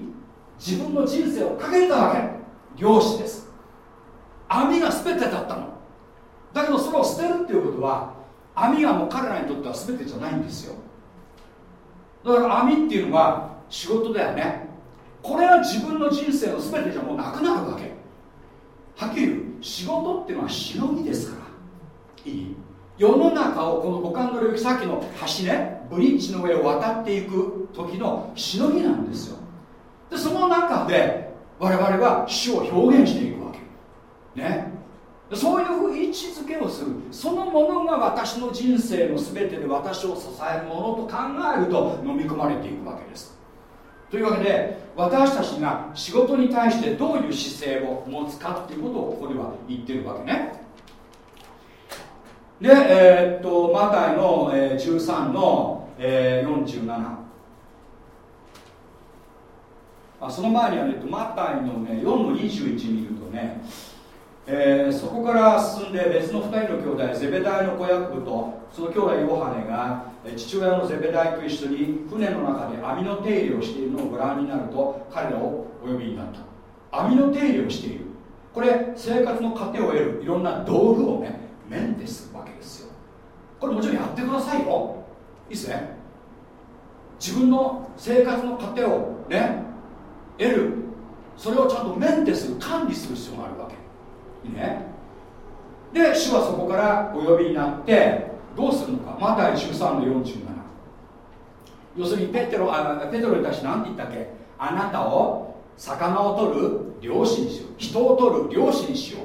自分の人生をかけたわけ。漁師です。網が全てだったの。だけどそれを捨てるっていうことは網がもう彼らにとっては全てじゃないんですよ。だから網っていうのは仕事だよね。これは自分の人生の全てじゃもうなくなるわけ。はっきり言う。仕事っていうのはしのぎですから。いい？世の中をこの五感の領域さっきの橋ねブリッジの上を渡っていく時のしのぎなんですよ。でその中で我々は死を表現していくわけ。ね？そういう位置づけをする。そのものが私の人生の全てで私を支えるものと考えると飲み込まれていくわけです。というわけで私たちが仕事に対してどういう姿勢を持つかっていうことをここでは言ってるわけね。で、えー、っとマタイの、えー、13の、えー、47あその前にはねマタイのね4の21見るとね、えー、そこから進んで別の2人の兄弟ゼベダイの子役部とその兄弟ヨハネが父親のゼベダイと一緒に船の中で網の手入れをしているのをご覧になると彼らをお呼びになった。網の手入れをしている。これ生活の糧を得るいろんな道具をねメンテするわけですよ。これもちろんやってくださいよ。いいっすね。自分の生活の糧をね得る。それをちゃんとメンテする管理する必要があるわけ。いいね。で主はそこからお呼びになってどうするのか？マタイ13の47要するにペテロあペテロに対して何て言ったっけ？あなたを魚を取る漁師にしよう。人を取る漁師にしよう。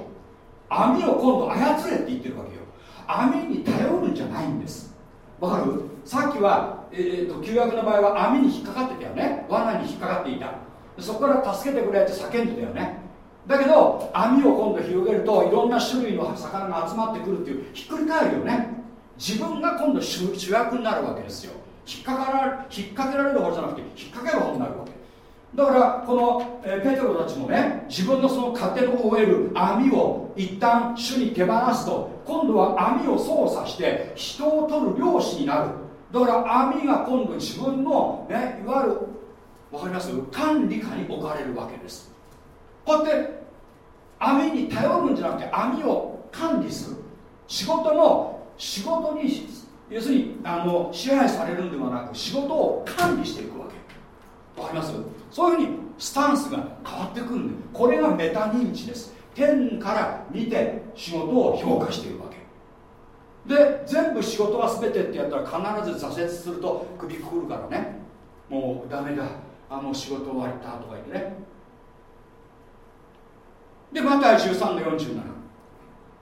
網を今度操れって言ってるわけよ。網に頼るんじゃないんです。わかる？さっきは、えーと、旧約の場合は網に引っかかってたよね。罠に引っかかっていた。そこから助けてくれって叫んでたよね。だけど網を今度広げるといろんな種類の魚が集まってくるっていうひっくり返るよね。自分が今度主役になるわけですよ。引っかから引っ掛けられる方じゃなくて引っ掛ける方になるわけ。だからこの、え、ペテロたちもね自分のその勝手の終える網を一旦主に手放すと今度は網を操作して人を取る漁師になる。だから網が今度自分の、ね、いわゆる分かります？管理下に置かれるわけです。こうやって網に頼るんじゃなくて網を管理する。仕事も仕事に要するにあの支配されるんではなく仕事を管理していくわけ。わかります？そういうふうにスタンスが変わってくるんでこれがメタ認知です。天から見て仕事を評価しているわけ。で全部仕事は全てってやったら必ず挫折すると首くくるからね。もうダメだ。あの仕事終わったとか言ってね。でマタイ13の47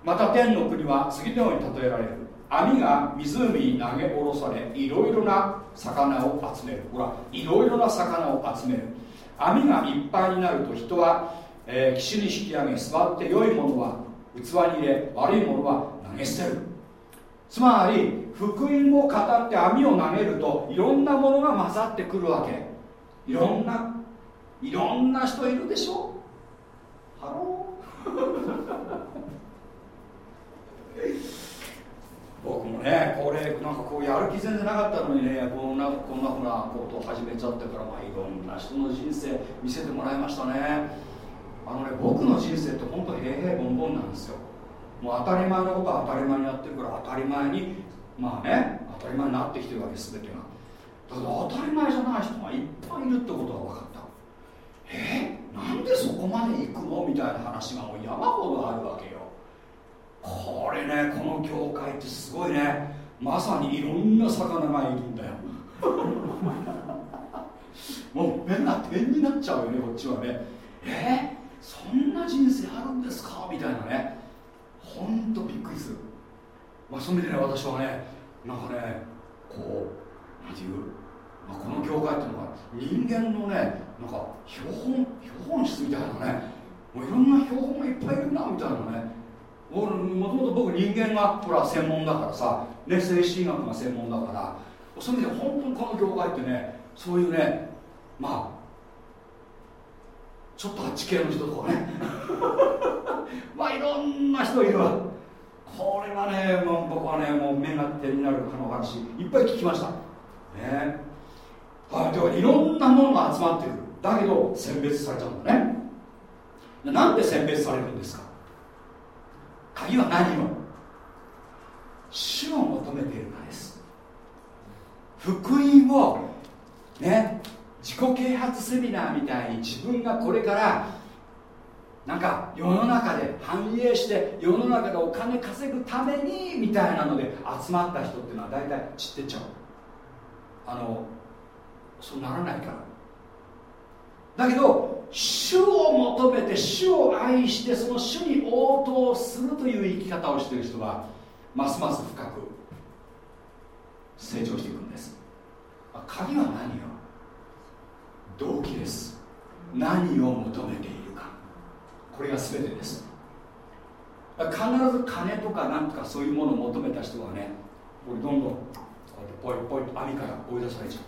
また天の国は次のように例えられる。網が湖に投げ下ろされいろいろな魚を集める。ほらいろいろな魚を集める。網がいっぱいになると人は、えー、岸に引き上げ座って良いものは器に入れ悪いものは投げ捨てる。つまり福音を語って網を投げるといろんなものが混ざってくるわけ。いろんないろんな人いるでしょ？ Hello？僕もねこれなんかこうやる気全然なかったのにねこんなこんなふうなことを始めちゃってからまあいろんな人の人生見せてもらいましたね。あのね僕の人生って本当平々凡々なんですよ。もう当たり前のことは当たり前にやってるから当たり前にまあね当たり前になってきてるわけ全てが。だけど当たり前じゃない人がいっぱいいるってことが分かった。え？ー、なんでそこまで行くの？みたいな話がもう山ほどあるわけよ。これねこの業界ってすごいね。まさにいろんな魚がいるんだよ。もう目が点になっちゃうよねこっちはね。えー、そんな人生あるんですか？みたいなね。ほんとびっくりする。まあそういう意味でね私はねなんかねこう何て言う、まあ、この業界っていうのは人間のねなんか標本標本室みたいなね。もういろんな標本がいっぱいいるなみたいなね。もともと僕人間がほら専門だからさ、ね、精神医学が専門だからそういう意味で本当にこの業界ってねそういうねまあちょっとあっち系の人とかね。まあいろんな人いるわ。これはねもう僕はねもう目が点になるの話いっぱい聞きました。ね。はい、いろんなものが集まってくる。だけど選別されちゃうんだね。なんで選別されるんですか？鍵は何を主を求めているからです。福音をね自己啓発セミナーみたいに自分がこれからなんか世の中で繁栄して世の中でお金稼ぐためにみたいなので集まった人っていうのは大体散ってっちゃう。あのそうならないから。だけど主を求めて主を愛してその主に応答するという生き方をしている人はますます深く成長していくんです。鍵は何よ？動機です。何を求めているか。これが全てです。必ず金とか何とかそういうものを求めた人はねこれどんどんこうやってポイポイと網から追い出されちゃう。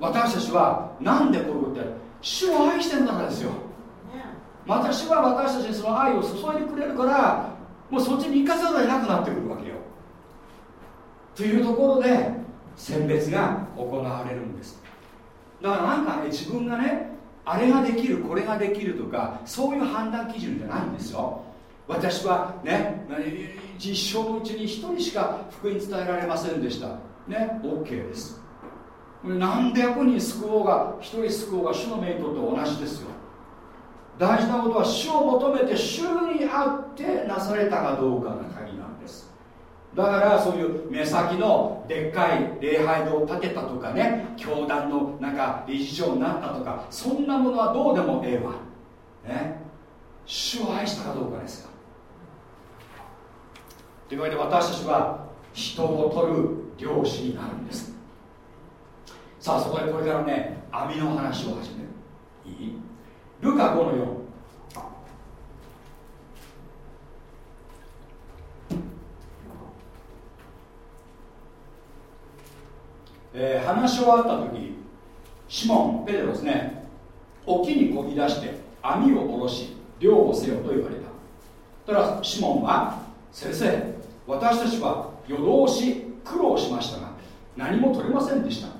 私たちは何でこういうことやる主を愛してるんだからですよ。私は私たちにその愛を注いでくれるからもうそっちに行かざるを得なくなってくるわけよ。というところで選別が行われるんです。だからなんかね自分がねあれができるこれができるとかそういう判断基準じゃないんですよ。私はね実証のうちに1人しか福音伝えられませんでした。ね OK です何百人救おうが一人救おうが主の命とって同じですよ。大事なことは主を求めて主にあってなされたかどうかが鍵なんです。だからそういう目先のでっかい礼拝堂を建てたとかね教団のなんか理事長になったとかそんなものはどうでもええわ。ね。主を愛したかどうかですよ。というわけで私たちは人を取る漁師になるんです。さあそこでこれからね網の話を始める。いい？ルカ5の4えー、話し終わった時シモンペテロですね沖にこぎ出して網を下ろし漁をせよと言われた。ただシモンは先生私たちは夜通し苦労しましたが何も取れませんでした。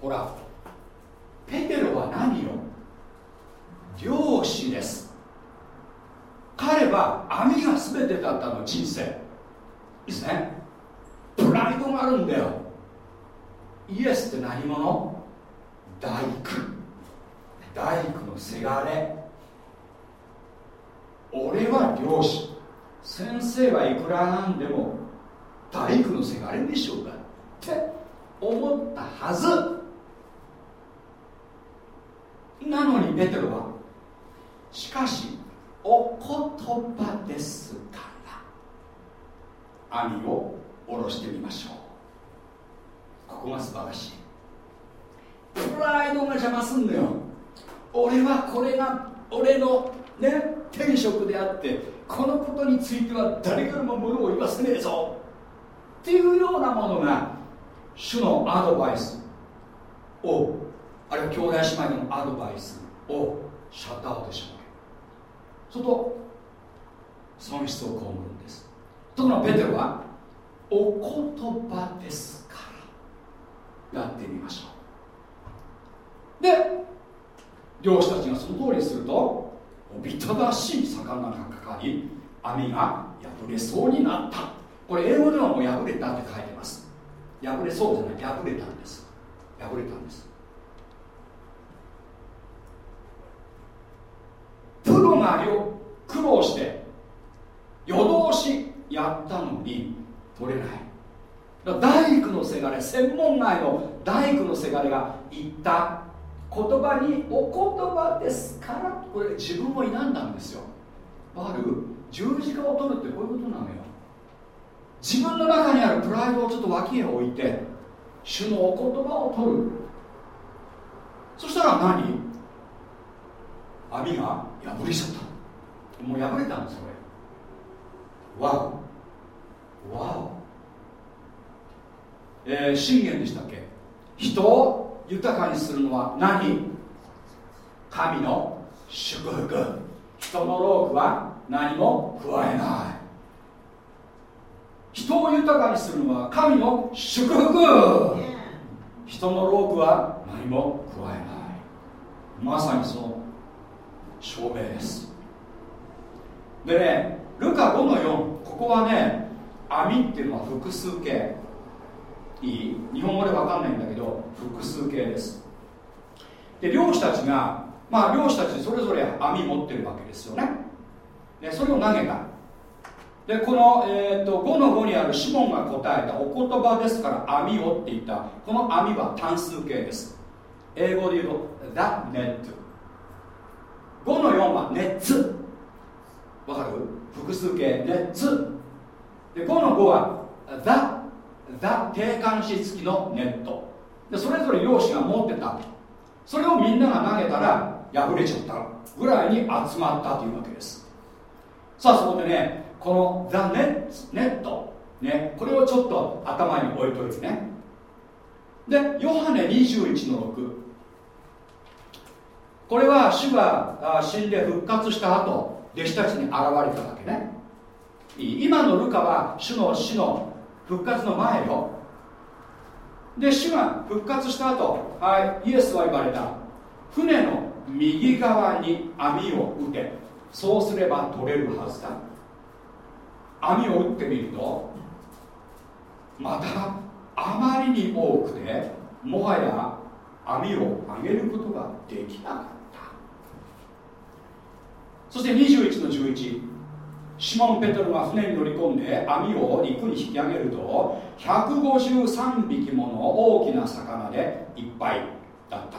ほらペテロは何よ？漁師です。彼は網が全てだったの人生。いいですね。プライドがあるんだよ。イエスって何者？大工。大工のせがれ。俺は漁師。先生はいくらなんでも大工のせがれでしょうかって思ったはず。なのにペテロはしかしお言葉ですから網を下ろしてみましょう。ここが素晴らしい。プライドが邪魔すんのよ。俺はこれが俺のね天職であってこのことについては誰からもものを言わせねえぞ。っていうようなものが主のアドバイスをあるいは兄弟姉妹のアドバイスをシャットアウトしまうする。と損失を被るんです。ところがペテロはお言葉ですからやってみましょう。で漁師たちがその通りするとおびただしい魚がかかり網が破れそうになった。これ英語ではもう破れたって書いてます。破れそうじゃない破れたんです。破れたんです。プロが苦労して夜通しやったのに取れない。大工のせがれ専門外の大工のせがれが言った言葉にお言葉ですからこれ自分を否んだんですよ。ある十字架を取るってこういうことなのよ。自分の中にあるプライドをちょっと脇へ置いて主のお言葉を取る。そしたら何？網が破れちゃった。もう破れたんですこれ。わおわおえー、信玄でしたっけ？人を豊かにするのは何？神の祝福。人の労苦は何も加えない。人を豊かにするのは神の祝福。人の労苦は何も加えない。まさにその証明です。でねルカ5の4ここはね網っていうのは複数形。いい？日本語で分かんないんだけど複数形です。で漁師たちがまあ漁師たちそれぞれ網持ってるわけですよね。でそれを投げた。でこの、えーと、5の5にあるシモンが答えたお言葉ですから網をって言った。この網は単数形です。英語で言うと The net 5の4は熱。わかる？複数形熱。で5の5は The, The 定冠詞付きのネット。でそれぞれ漁師が持ってた。それをみんなが投げたら破れちゃったぐらいに集まったというわけです。さあそこでねこの The Net, ネット、ね、これをちょっと頭に置いといてね。でヨハネ21の6これは主が死んで復活した後弟子たちに現れたわけね。今のルカは主の死の復活の前よ。で主が復活した後、はい、イエスは言われた。船の右側に網を打て。そうすれば取れるはずだ。網を打ってみるとまたあまりに多くてもはや網を上げることができなかった。そして21の11シモン・ペトロが船に乗り込んで網を陸に引き上げると153匹もの大きな魚でいっぱいだった。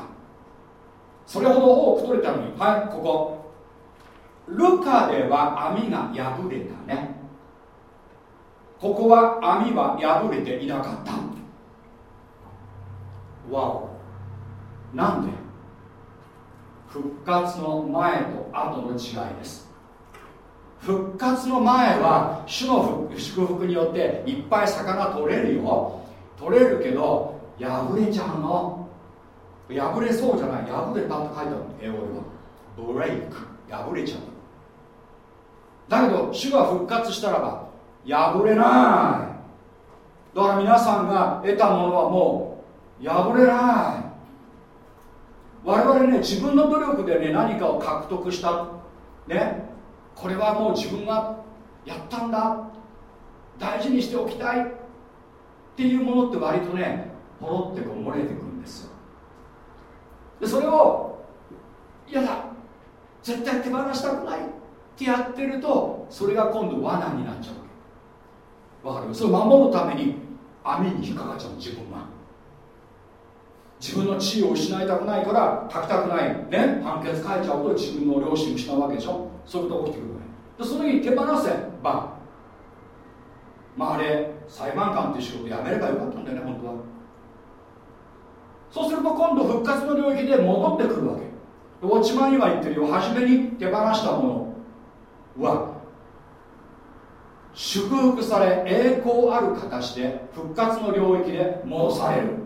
それほど多く取れたのにはいここ。ルカでは網が破れたね。ここは網は破れていなかった。わお。なんで？復活の前と後の違いです。復活の前は主の祝福によっていっぱい魚取れるよ。取れるけど破れちゃうの。破れそうじゃない。破れたって書いてある英語では。ブレイク破れちゃう。だけど主が復活したらば破れない。だから皆さんが得たものはもう破れない。我々ね自分の努力でね何かを獲得した。ね。これはもう自分がやったんだ。大事にしておきたい。っていうものって割とねポロってこう漏れてくるんですよ。でそれを嫌だ。絶対手放したくない。ってやってるとそれが今度罠になっちゃうわけ。わかる？それを守るために網に引っかかっちゃう自分が自分の地位を失いたくないから書きたくないね判決書いちゃうと自分の良心失うわけでしょ。そういうこと起きてくるわけ。でその時に手放せばまああれ裁判官っていう仕事やめればよかったんだよね本当は。そうすると今度復活の領域で戻ってくるわけ。ウォッチマンには言ってるよ。初めに手放したものは祝福され栄光ある形で復活の領域で戻される。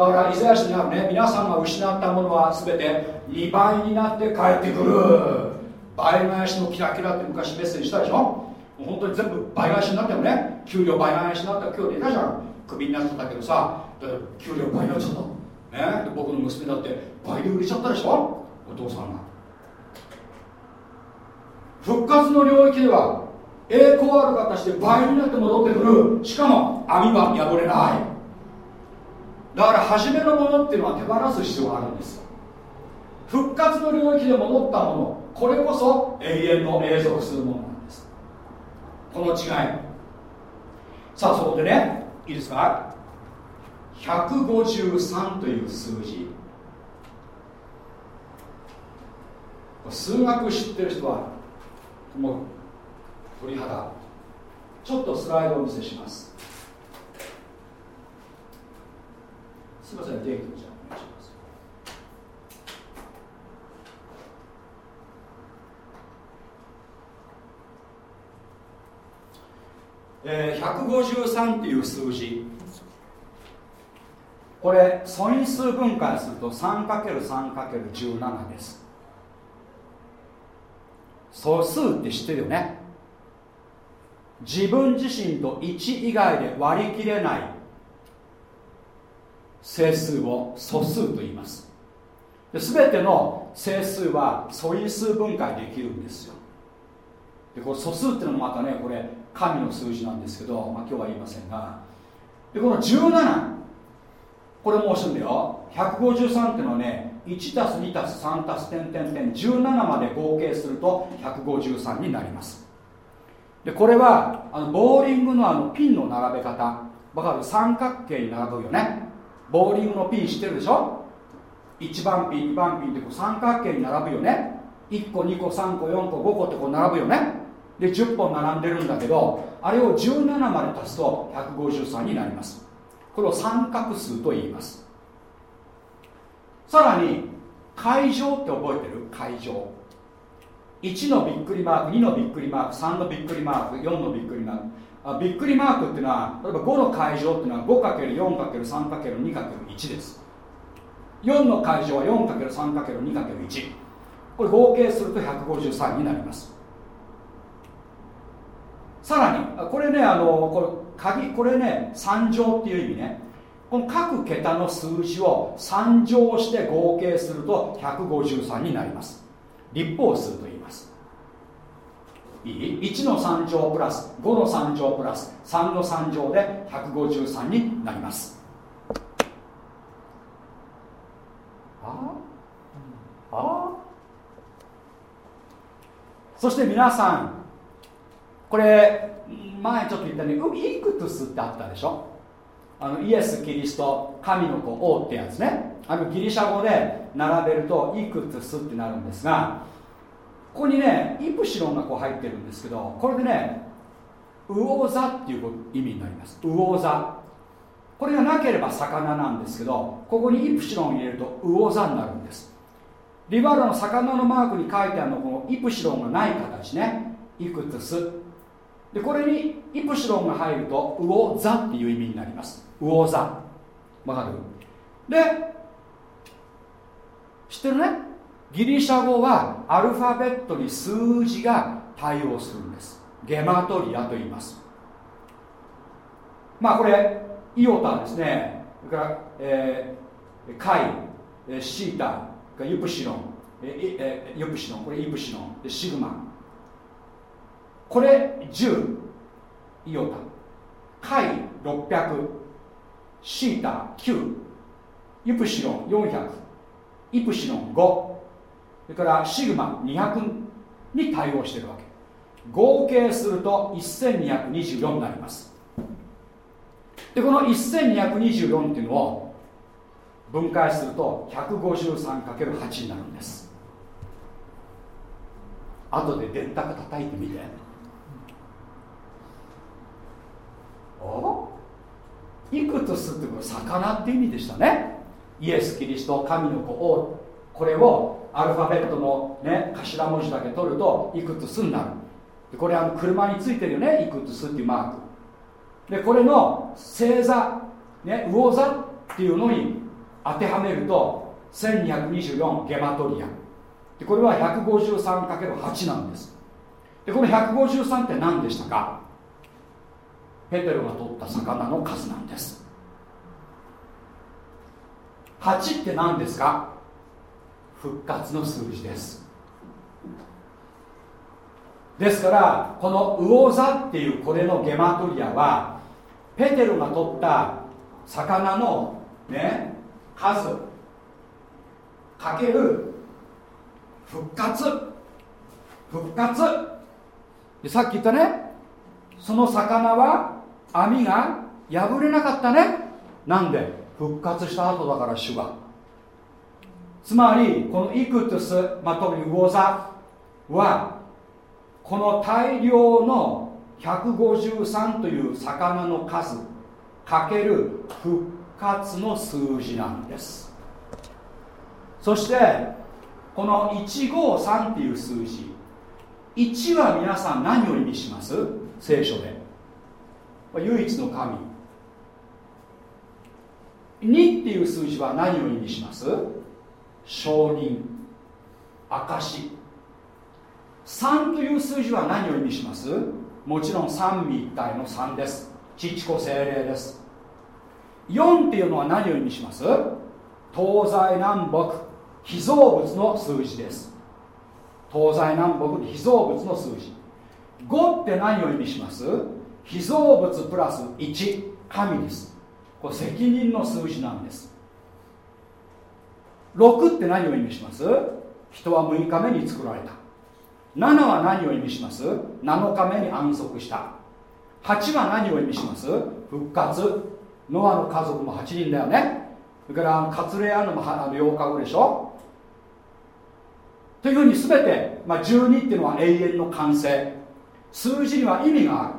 だからイザヤ書にあるね皆さんが失ったものは全て2倍になって帰ってくる。倍返しのキラキラって昔メッセージしたでしょ？もう本当に全部倍返しになったよね。給料倍返しになった。今日でいたじゃん。クビになってたけどさ給料倍になっちゃった。ね、で僕の娘だって倍で売れちゃったでしょ？お父さんが。復活の領域では栄光ある形で倍になって戻ってくる。しかも網は破れない。だから初めのものっていうのは手放す必要があるんです。復活の領域で戻ったものこれこそ永遠の永続するものなんです。この違い。さあそこでねいいですか？153という数字。数学知ってる人はもう鳥肌。ちょっとスライドをお見せします。すみません、電気じゃお願いします。えー、153っていう数字。これ素因数分解すると 3×3×17 です。素数って知ってるよね。自分自身と1以外で割り切れない。整数を素数と言います。で全ての整数は素因数分解できるんですよ。でこれ素数っていうのもまたねこれ神の数字なんですけど、まあ、今日は言いませんが。でこの17これも押すんだよ。153っていうのはね1たす2たす3たす点点点17まで合計すると153になります。でこれはあのボーリングのあのピンの並べ方。わかる？三角形に並ぶよね。ボーリングのピン知ってるでしょ？1番ピン2番ピンってこう三角形に並ぶよね。1個2個3個4個5個ってこう並ぶよね。で10本並んでるんだけどあれを17まで足すと153になります。これを三角数と言います。さらに階乗って覚えてる？階乗1のびっくりマーク2のびっくりマーク3のびっくりマーク4のびっくりマーク。あびっくりマークっていうのは例えば5の階乗っていうのは 5×4×3×2×1 です。4の階乗は 4×3×2×1 これ合計すると153になります。さらにこれねあのこれ鍵これね3乗っていう意味ね。この各桁の数字を3乗して合計すると153になります。立方数と言います。いい1の3乗プラス5の3乗プラス3の3乗で153になります。あ？あ？そして皆さんこれ前ちょっと言ったねイクトゥスってあったでしょ？あのイエス・キリスト神の子王ってやつね。あのギリシャ語で並べるとイクトゥスってなるんですがここにねイプシロンがこう入ってるんですけどこれでねウオザっていう意味になります。ウオザこれがなければ魚なんですけどここにイプシロン入れるとウオザになるんです。リバーラの魚のマークに書いてあるのこのイプシロンがない形ね。イクトゥスでこれにイプシロンが入るとウオザっていう意味になります。ウオザわかる？で知ってるね？ギリシャ語はアルファベットに数字が対応するんです。ゲマトリアと言います。まあこれイオタですね。それから、えー、カイシータユプシロン。えユプシロン。これイプシロン。シグマ。これ10イオタ。カイ600シータ9ユプシロン400イプシロン5れからシグマ200に対応しているわけ。合計すると1224になります。でこの1224っていうのを分解すると 153×8 になるんです。後で電卓叩いてみて。お？イクトスってこれ魚って意味でしたね。イエス・キリスト神の子をこれをアルファベットの、ね、頭文字だけ取るとイクトスになる。これあの車についてるよねイクトスっていうマーク。でこれの星座、ね、魚座っていうのに当てはめると1224ゲマトリア。でこれは 153×8 なんです。でこの153って何でしたか？ペテロが取った魚の数なんです。8って何ですか？復活の数字です。ですからこの魚座っていうこれのゲマトリアはペテロが取った魚のね数かける復活。復活。でさっき言ったねその魚は網が破れなかったね。なんで復活した後だから主が。つまりこのイクトゥス、まあ、特に魚座はこの大量の153という魚の数かける復活の数字なんです。そしてこの153っていう数字1は皆さん何を意味します？聖書で。唯一の神。2っていう数字は何を意味します？承認証3という数字は何を意味します？もちろん三位一体の3です。父子精霊です。4っていうのは何を意味します？東西南北被造物の数字です。東西南北被造物の数字。5って何を意味します？被造物プラス1神です。これ責任の数字なんです。6って何を意味します？人は6日目に作られた。7は何を意味します？7日目に安息した。8は何を意味します？復活。ノアの家族も8人だよね。それからカツレアのも8日後でしょ。というふうに全て、まあ、12っていうのは永遠の完成。数字には意味がある。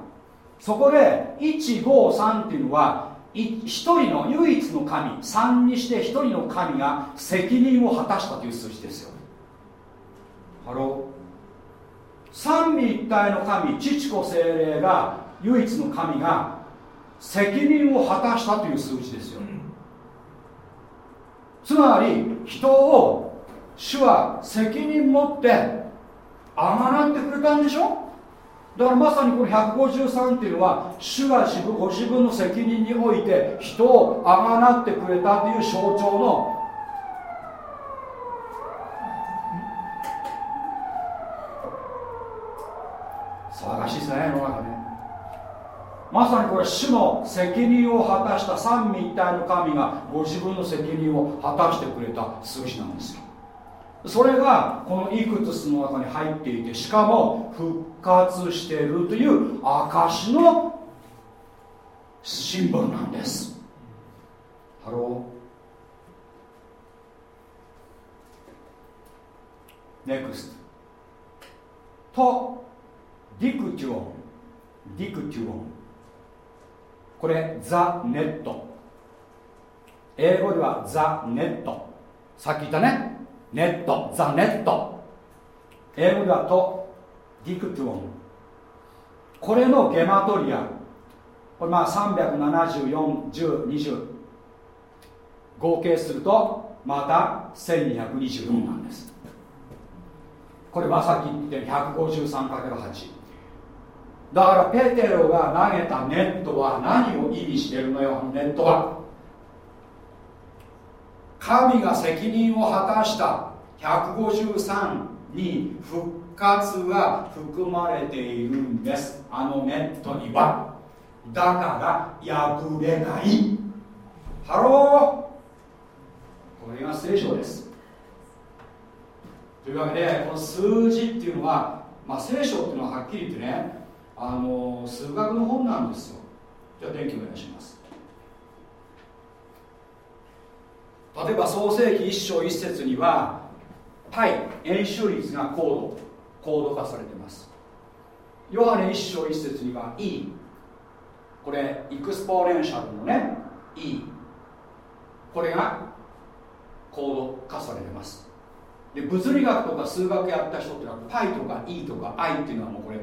そこで153っていうのは一人の唯一の神3にして一人の神が責任を果たしたという数字ですよ。 Hello。三位一体の神父子聖霊が唯一の神が責任を果たしたという数字ですよ。つまり人を主は責任持ってあがなってくれたんでしょ？だからまさにこの153っていうのは主が自分ご自分の責任において人をあがなってくれたという象徴の騒がしいですね世の中ね。まさにこれ主の責任を果たした三位一体の神がご自分の責任を果たしてくれた数字なんですよ。それがこのイクトスの中に入っていてしかも復活しているという証のシンボルなんです。 Hello. Next。とδίκτυον。δίκτυον。これ the net。英語ではザ・ネット。さっき言ったね。ネットザ・ネット英語ではとディクトゥオン。これのゲマトリア。これまあ3741020合計するとまた1224なんです。これまさっき言って 153×8 だからペテロが投げたネットは何を意味してるのよネットは。神が責任を果たした153に復活が含まれているんです。あのネットには。だから破れない。 Hello。これが聖書です。というわけでこの数字っていうのは、まあ、聖書っていうのははっきり言ってねあの数学の本なんですよ。じゃあ電気お願いします。例えば創世紀一章一節にはパイ円周率が高度高度化されています。ヨハネ一章一節には E これエクスポーレンシャルのね E これが高度化されてます。で物理学とか数学やった人ってのはパイとか E とか I っていうのはもうこれ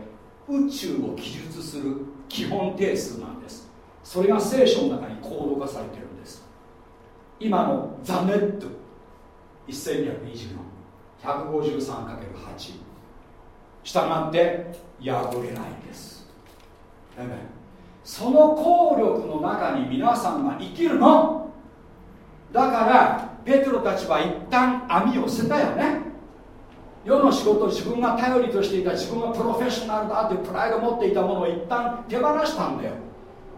宇宙を記述する基本定数なんです。それが聖書の中に高度化されてる。今のザ・ネット。1224 153×8 したがって破れないんです。その効力の中に皆さんが生きるの。だからペトロたちは一旦網を捨てたよね。世の仕事自分が頼りとしていた自分がプロフェッショナルだってプライドを持っていたものを一旦手放したんだよ。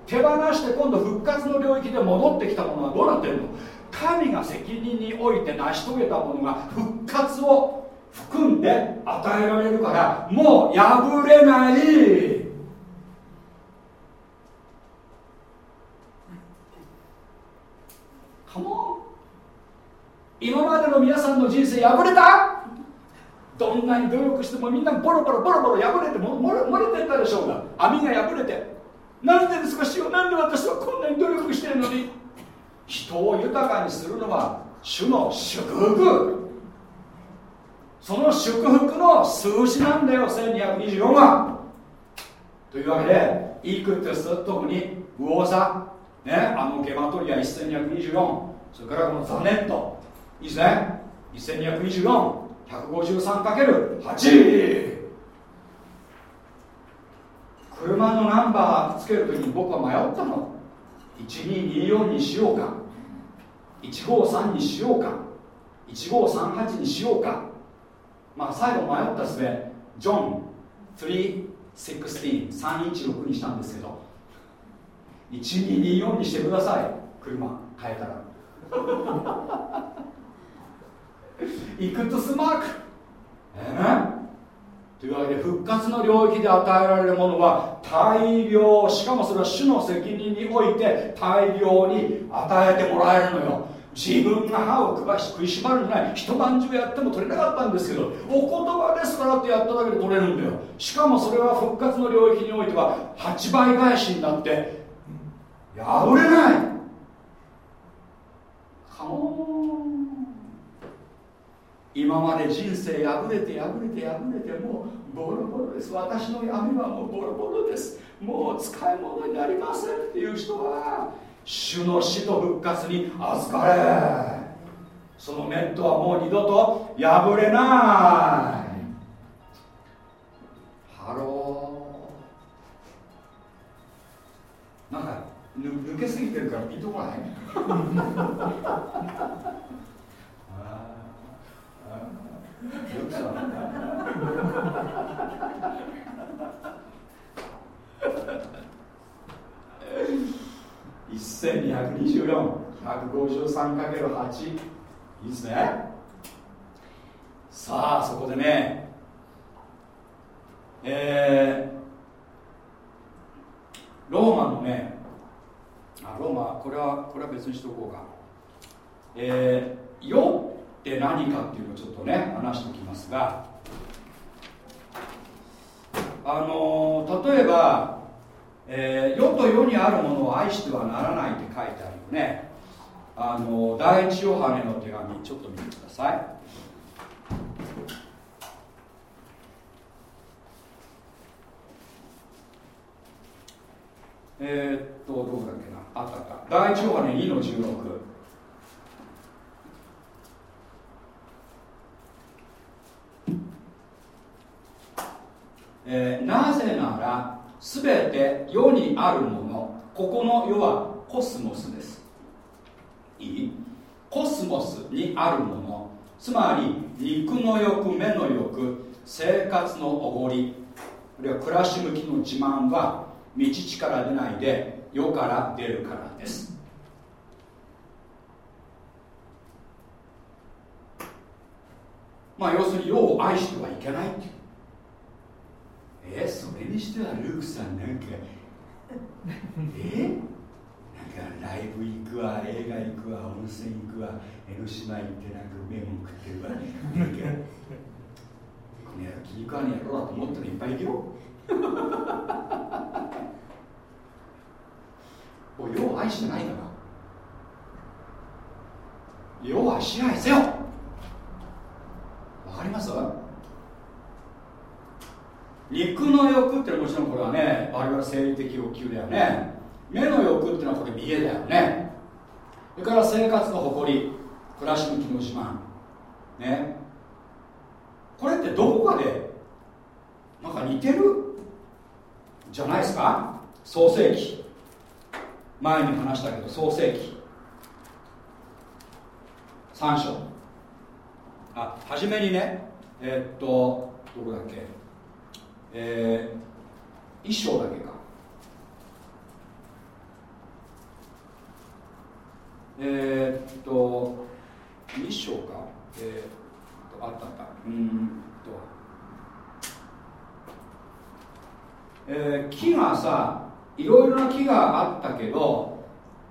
手放して今度復活の領域で戻ってきたものはどうなってるの？神が責任において成し遂げたものが復活を含んで与えられるからもう破れない。カモン今までの皆さんの人生破れた？どんなに努力してもみんなボロボロボロボロ破れても漏れ漏れてったでしょうが網が破れて。なんでですか？主よなんで私はこんなに努力してるのに？人を豊かにするのは主の祝福。その祝福の数字なんだよ1224はというわけでイークテス特に魚座。ねあのゲマトリア1224それからこのザネット。いいですね1224 153×8 車のナンバーつけるときに僕は迷ったの。1224にしようか。153にしようか。1538にしようか。まあ最後迷った末ジョン316にしたんですけど。1224にしてください。車変えたら。イクトスマーク。えー、というわけで復活の領域で与えられるものは大量しかもそれは主の責任において大量に与えてもらえるのよ。自分が歯を食いしばるんじゃない一晩中やっても取れなかったんですけどお言葉ですからってやっただけで取れるんだよ。しかもそれは復活の領域においては8倍返しになって破れない。カモン。今まで人生破れて破れて破れてもうボロボロです。私の闇はもうボロボロです。もう使い物になりませんっていう人は主の死と復活に預かれ。そのネットはもう二度と破れないハローなんか抜けすぎてるからピンとこない。1224 153×8 いいですね。さあそこでね。えー、ローマのね。あローマこれはこれは別にしとこうか。えー、世って何かっていうのをちょっとね話しておきますがあの、例えば、えー、世と世にあるものを愛してはならないって書いてあるよね。あの、第一ヨハネの手紙ちょっと見てください。え、っとどこだっけな。あったあった。第一ヨハネ2の16えー、なぜなら全て世にあるものここの世はコスモスです。いい？コスモスにあるもの。つまり肉の欲目の欲生活のおごり。あるいは暮らし向きの自慢は道地から出ないで世から出るからです。まあ要するに世を愛してはいけないっていう。えそれにしてはルークさんなんかえ？なんかライブ行くわ映画行くわ温泉行くわ江ノ島行ってなんかうめえも食ってるわ。なんかこの野郎気に食わねえ野郎だと思ったらいっぱいいるよ。お世を愛してないから。世は支配せよ。わかります？肉の欲ってのはもちろんこれはね我々生理的欲求だよね。目の欲ってのはこれ見えだよね。それから生活の誇り暮らし向きの自慢ね。これってどこかでなんか似てる？じゃないですか？創世記。前に話したけど創世記。3章。あ初めにねえー、っとどこだっけ？えー、一章だけか。えー、っと一章か。えー、っとあったあった。うんと。えー、木がさいろいろな木があったけど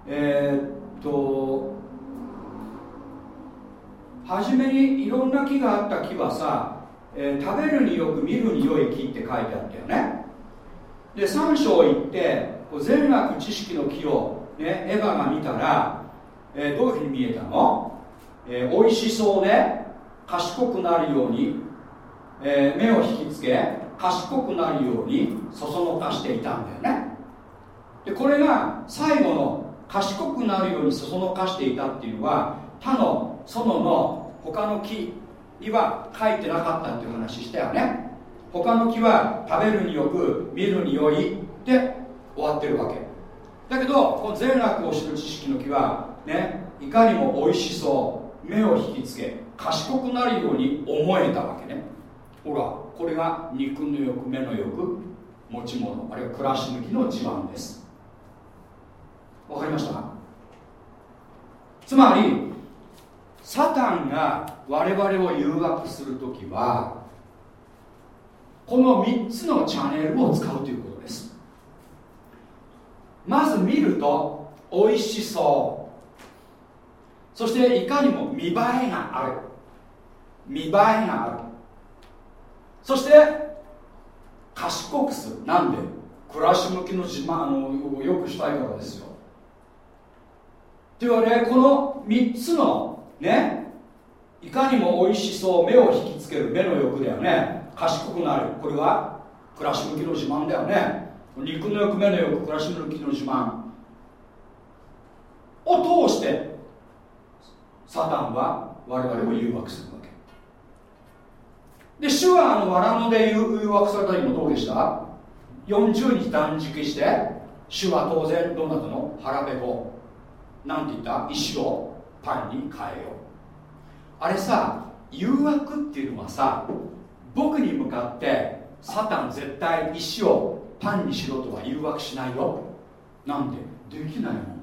えー、っと初めにいろんな木があった木はさえー、食べるによく見るに良い木って書いてあったよね。で3章行って善悪知識の木を、ね、エヴァが見たら、えー、どういうふうに見えたの、えー、美味しそうで賢くなるように、えー、目を引きつけ賢くなるようにそそのかしていたんだよね。でこれが最後の賢くなるようにそそのかしていたっていうのは他の園の他の木には書いてなかったっていう話したよね。他の木は食べるによく見るによいで終わってるわけ。だけどこの善悪を知る知識の木はねいかにも美味しそう。目を引きつけ賢くなるように思えたわけね。ほらこれが肉の欲目の欲持ち物あるいは暮らし抜きの自慢です。わかりましたつまりサタンが我々を誘惑するときはこの3つのチャンネルを使うということです。まず見ると美味しそう。そしていかにも見栄えがある。見栄えがある。そして賢くする。なんで暮らし向きの自慢をよくしたいからですよ。というわけでこの3つのね。いかにも美味しそう目を引きつける目の欲だよね。賢くなる。これは暮らし向きの自慢だよね。肉の欲目の欲暮らし向きの自慢。を通してサタンは我々を誘惑するわけ。で主はあの藁野で誘惑された時もどうでした？40日断食して主は当然どうなったの？腹ペコ。なんて言った？石をパンに変えよう。あれさ誘惑っていうのはさ僕に向かってサタン絶対石をパンにしろとは誘惑しないよ。なんで？できないもん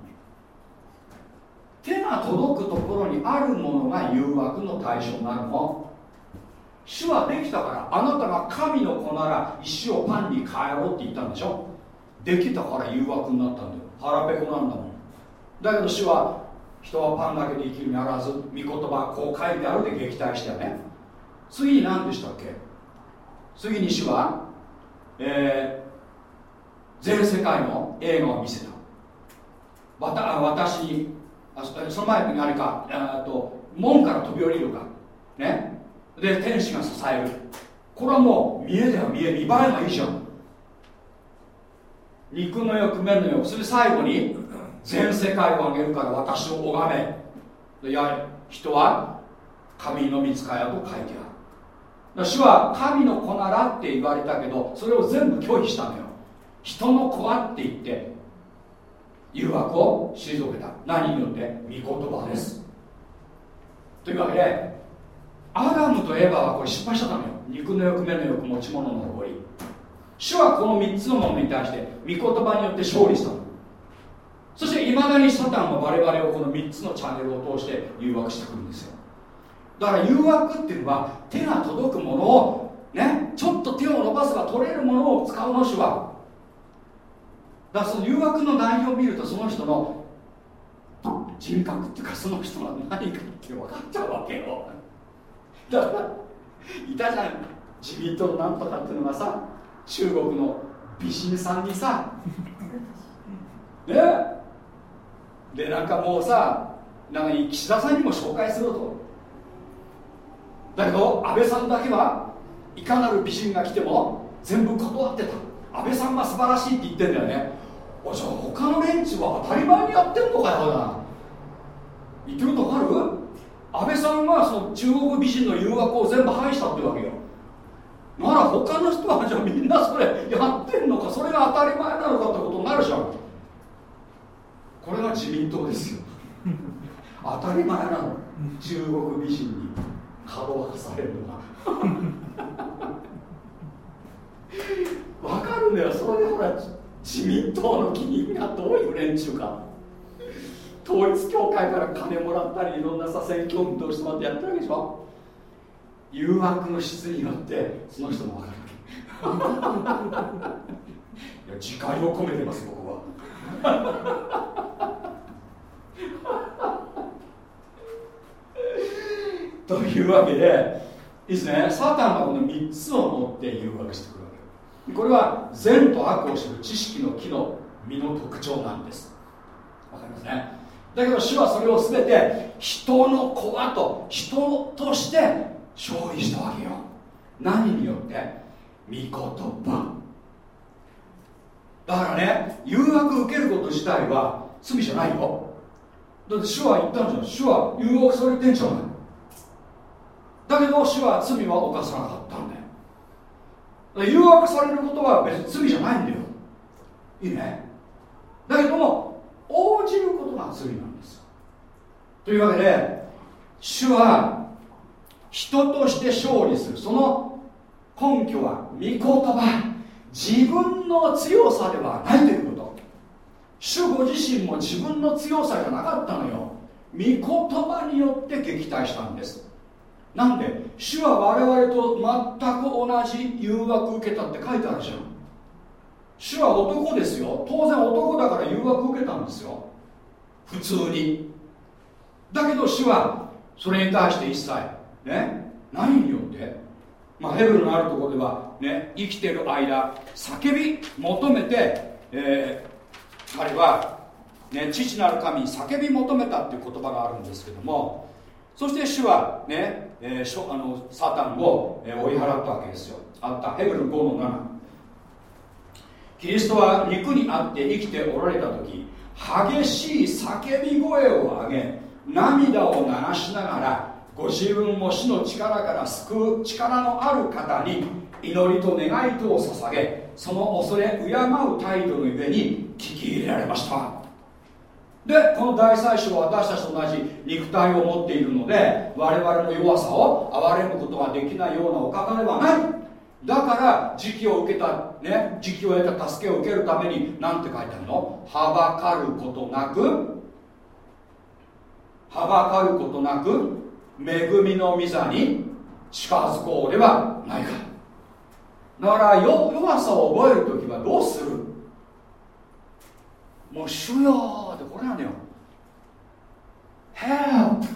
手が届くところにあるものが誘惑の対象になるの。主はできたからあなたが神の子なら石をパンに変えろって言ったんでしょ。できたから誘惑になったんだよ。腹ペコなんだもん。だけど主は人はパンだけで生きるならず御言葉こう書いてあるで撃退したよね。次に何でしたっけ？次に主は、えー、全世界の映画を見せた。わた私にあその前に何かと門から飛び降りるか。ね。で天使が支える。これはもう見えだよ見え見栄えがいいじゃん。肉の欲目の欲それで最後に全世界をあげるから私を拝め。や人は神の御使いやと書いてある。主は神の子ならって言われたけどそれを全部拒否したのよ。人の子はって言って誘惑を退けた。何によって？御言葉です。というわけでアダムとエヴァはこれ失敗したためよ。肉の欲目の欲持ち物の残り主はこの3つのものに対して御言葉によって勝利したの。そしていまだにサタンは我々をこの3つのチャンネルを通して誘惑してくるんですよ。だから誘惑っていうのは手が届くものをねちょっと手を伸ばせば取れるものを使うの主はだからその誘惑の内容を見るとその人の人格っていうかその人が何かって分かっちゃうわけよ。だからいたじゃん。自民党なんとかっていうのがさ中国の美人さんにさ。ね。でなんかもうさなんか岸田さんにも紹介すると。だけど安倍さんだけはいかなる美人が来ても全部断ってた。安倍さんが素晴らしいって言ってんだよね。おじゃあ他の連中は当たり前にやってんのかよな言ってることわかる？安倍さんがその中国美人の誘惑を全部排したってわけよ。なら他の人はじゃあみんなそれやってんのかそれが当たり前なのかってことになるじゃん。これが自民党ですよ。当たり前なの。中国美人に角渡されるのが。わかるんだよ。それでほら自民党の議員がどういう連中か。統一教会から金もらったりいろんなさ選挙運動してもらってやってるわけでしょ。誘惑の質によってその人も分かるわけ。いや自戒を込めてます僕はというわけでいいですね。サタンはこの3つを持って誘惑してくるわけ。これは善と悪を知る知識の木の実の特徴なんです。わかりますね。だけど主はそれを全て人の子はと人として勝利したわけよ。何によって？御言葉。だからね誘惑受けること自体は罪じゃないよ。だって主は言ったんじゃん主は誘惑されてんじゃない。だけど主は罪は犯さなかったんだよ。誘惑されることは別に罪じゃないんだよ。いいね？だけども応じることが罪なんです。というわけで主は人として勝利する。その根拠は御言葉。自分の強さではないということ。主ご自身も自分の強さじゃなかったのよ。御言葉によって撃退したんです。なんで主は我々と全く同じ誘惑受けたって書いてあるじゃん。主は男ですよ。当然男だから誘惑受けたんですよ。普通に。だけど主はそれに対して一切ね何によって。まあヘブルのあるところではね生きてる間叫び求めて、えー、彼は、ね、父なる神に叫び求めたっていう言葉があるんですけどもそして主はね、えー、あのサタンを、追い払ったわけですよ。あった。ヘブル5の7キリストは肉にあって生きておられた時激しい叫び声を上げ涙を流しながらご自分も死の力から救う力のある方に祈りと願いとを捧げその恐れ敬う態度の上に聞き入れられました。でこの大祭司は私たちと同じ肉体を持っているので我々の弱さを憐れむことができないようなお方ではない。だから時期を受けたね時期を得た助けを受けるために何て書いてあるの？はばかることなくはばかることなく恵みの御座に近づこうではないか。だから弱さを覚える時はどうする？もう主よってこれなんよ。Help!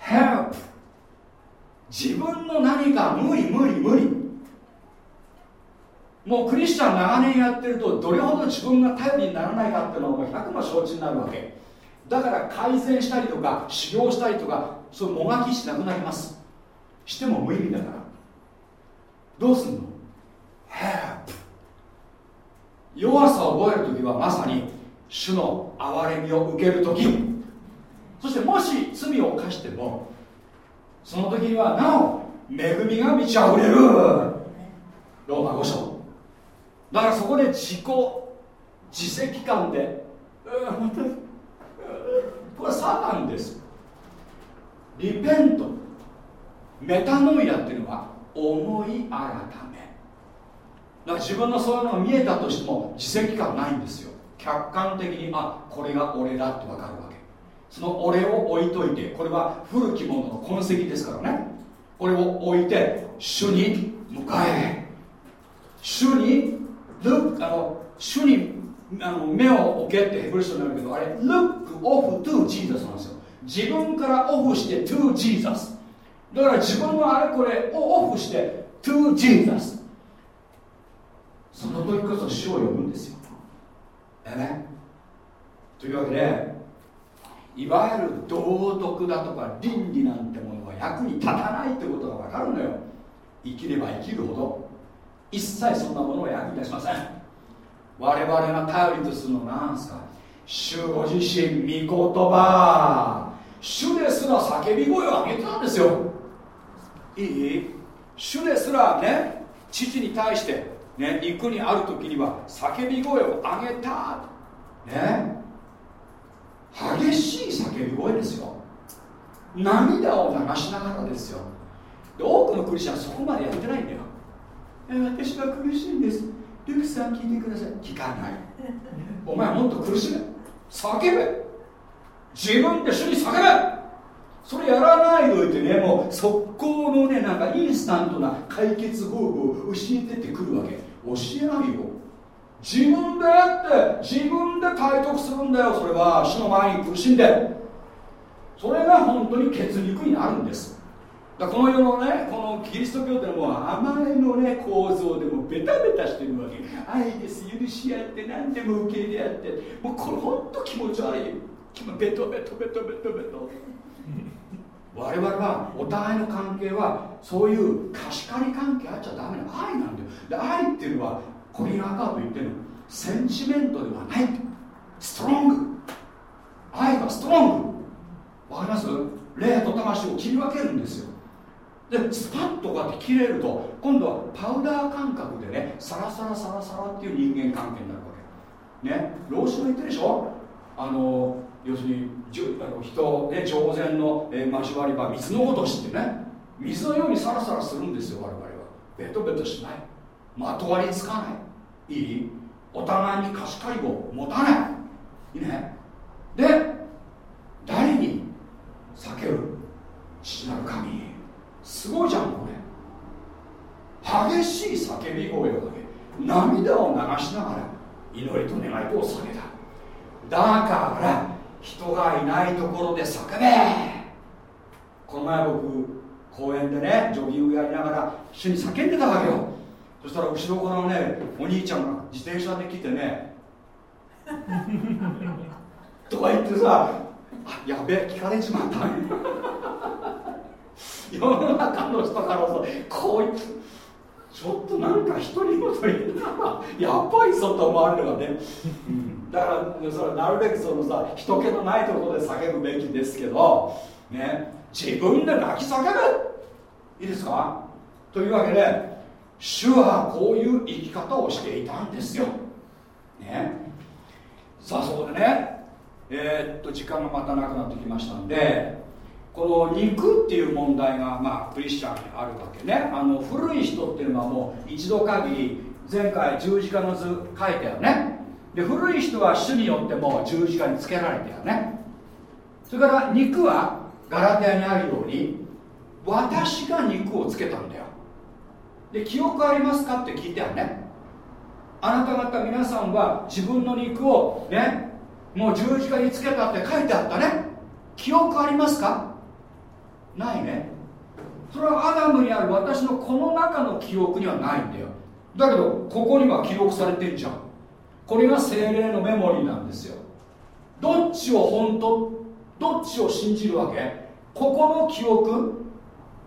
Help! 自分の何か無理無理無理。もうクリスチャン長年やってるとどれほど自分が頼りにならないかっていうのが100も承知になるわけ。だから改善したりとか修行したりとかそういうもがきしなくなります。しても無意味だから。どうすんの？Help! 弱さを覚える時はまさに主の憐れみを受ける時。そしてもし罪を犯してもその時にはなお恵みが満ち溢れる。ローマ5章。だからそこで自己自責感でこれサタンです。リペント。メタノイアっていうのは思い改め。だから自分のそういうのが見えたとしても自責感ないんですよ。客観的にあこれが俺だって分かるわけ。その俺を置いといてこれは古きものの痕跡ですからね。これを置いて主に迎え主にルあの主にあの目を置けってヘブル書になるけどあれ Look off to Jesus なんですよ。自分からオフして to Jesus だから自分のあれこれをオフして to Jesus その時こそ主を呼ぶんですよ。えねというわけでいわゆる道徳だとか倫理なんてものは役に立たないってことが分かるのよ。生きれば生きるほど。一切そんなものは役に立ちません。我々が頼りとするのは何すか。主ご自身御言葉。主ですら叫び声を上げてたんですよ。いい？主ですらね父に対してね肉にある時には叫び声を上げた。ね。激しい叫び声ですよ。涙を流しながらですよ。で多くのクリスチャンはそこまでやってないんだよ。私は苦しいんです。ルクさん聞いてください。聞かない。お前もっと苦しめ。叫べ。自分で主に叫べそれやらないといてねもう速攻のねなんかインスタントな解決方法を教えてってくるわけ。教えないよ。自分でやって自分で体得するんだよ。それは死の前に苦しんで。それが本当に血肉になるんです。だこの世のねこのキリスト教ってのはもう甘えのね構造でもベタベタしてるわけ。愛です許し合って何でも受け入れ合って。もうこれ本当気持ち悪い。ベトベトベトベトベト。我々はお互いの関係はそういう貸し借り関係あっちゃダメな。愛なんだよ。で愛っていうのはコリン・アカート言ってるの。センチメントではない。ストロング。愛はストロング。わかります？霊と魂を切り分けるんですよ。でスパッとこうやって切れると今度はパウダー感覚でねサラサラサラサラっていう人間関係になるわけ。ね？老子も言ってるでしょ？あの要するにあの人、ね、上善の、えー、交わり場水のごとしってね水のようにサラサラするんですよ我々は。ベトベトしない。まとわりつかない。いい？お互いに貸し借りを持たない。いいね。で誰に避ける父なる神すごいじゃんこれ。激しい叫び声を上げ涙を流しながら祈りと願いとを下げた。だから人がいないところで叫べ。この前僕公園でねジョギングやりながら主に叫んでたわけよ。そしたら後ろからねお兄ちゃんが自転車で来てね とか言ってさやべえ聞かれちまった。世の中の人からさこいつちょっとなんか独 り言言ったやばいぞと思われるわね、だからそれなるべくそのさ人気のないところで叫ぶべきですけどね。自分で泣き叫ぶ。いいですか？というわけで主はこういう生き方をしていたんですよ。ね。さあそこでねえー、っと時間がまたなくなってきましたんでこの肉っていう問題が、まあ、クリスチャンにあるわけね。あの古い人っていうのはもう一度限り前回十字架の図書いたよね。で古い人は主によっても十字架につけられたよね。それから肉はガラテヤにあるように私が肉をつけたんだよ。で記憶ありますかって聞いたよね。あなた方皆さんは自分の肉をねもう十字架につけたって書いてあったね。記憶ありますか？ないね。それはアダムにある私のこの中の記憶にはないんだよ。だけどここには記録されてるじゃん。これが精霊のメモリーなんですよ。どっちを本当どっちを信じるわけ？ここの記憶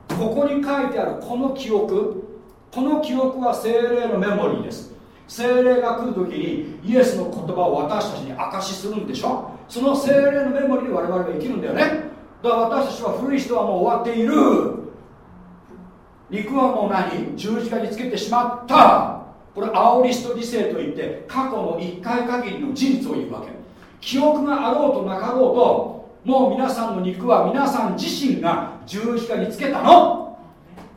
ここに書いてあるこの記憶この記憶は精霊のメモリーです。精霊が来る時にイエスの言葉を私たちに証しするんでしょ？その精霊のメモリーで我々は生きるんだよね。だから私たちは古い人はもう終わっている。肉はもう何？十字架につけてしまった。これアオリスト理性といって過去の1回限りの事実を言うわけ。記憶があろうとなかろうともう皆さんの肉は皆さん自身が十字架につけたの。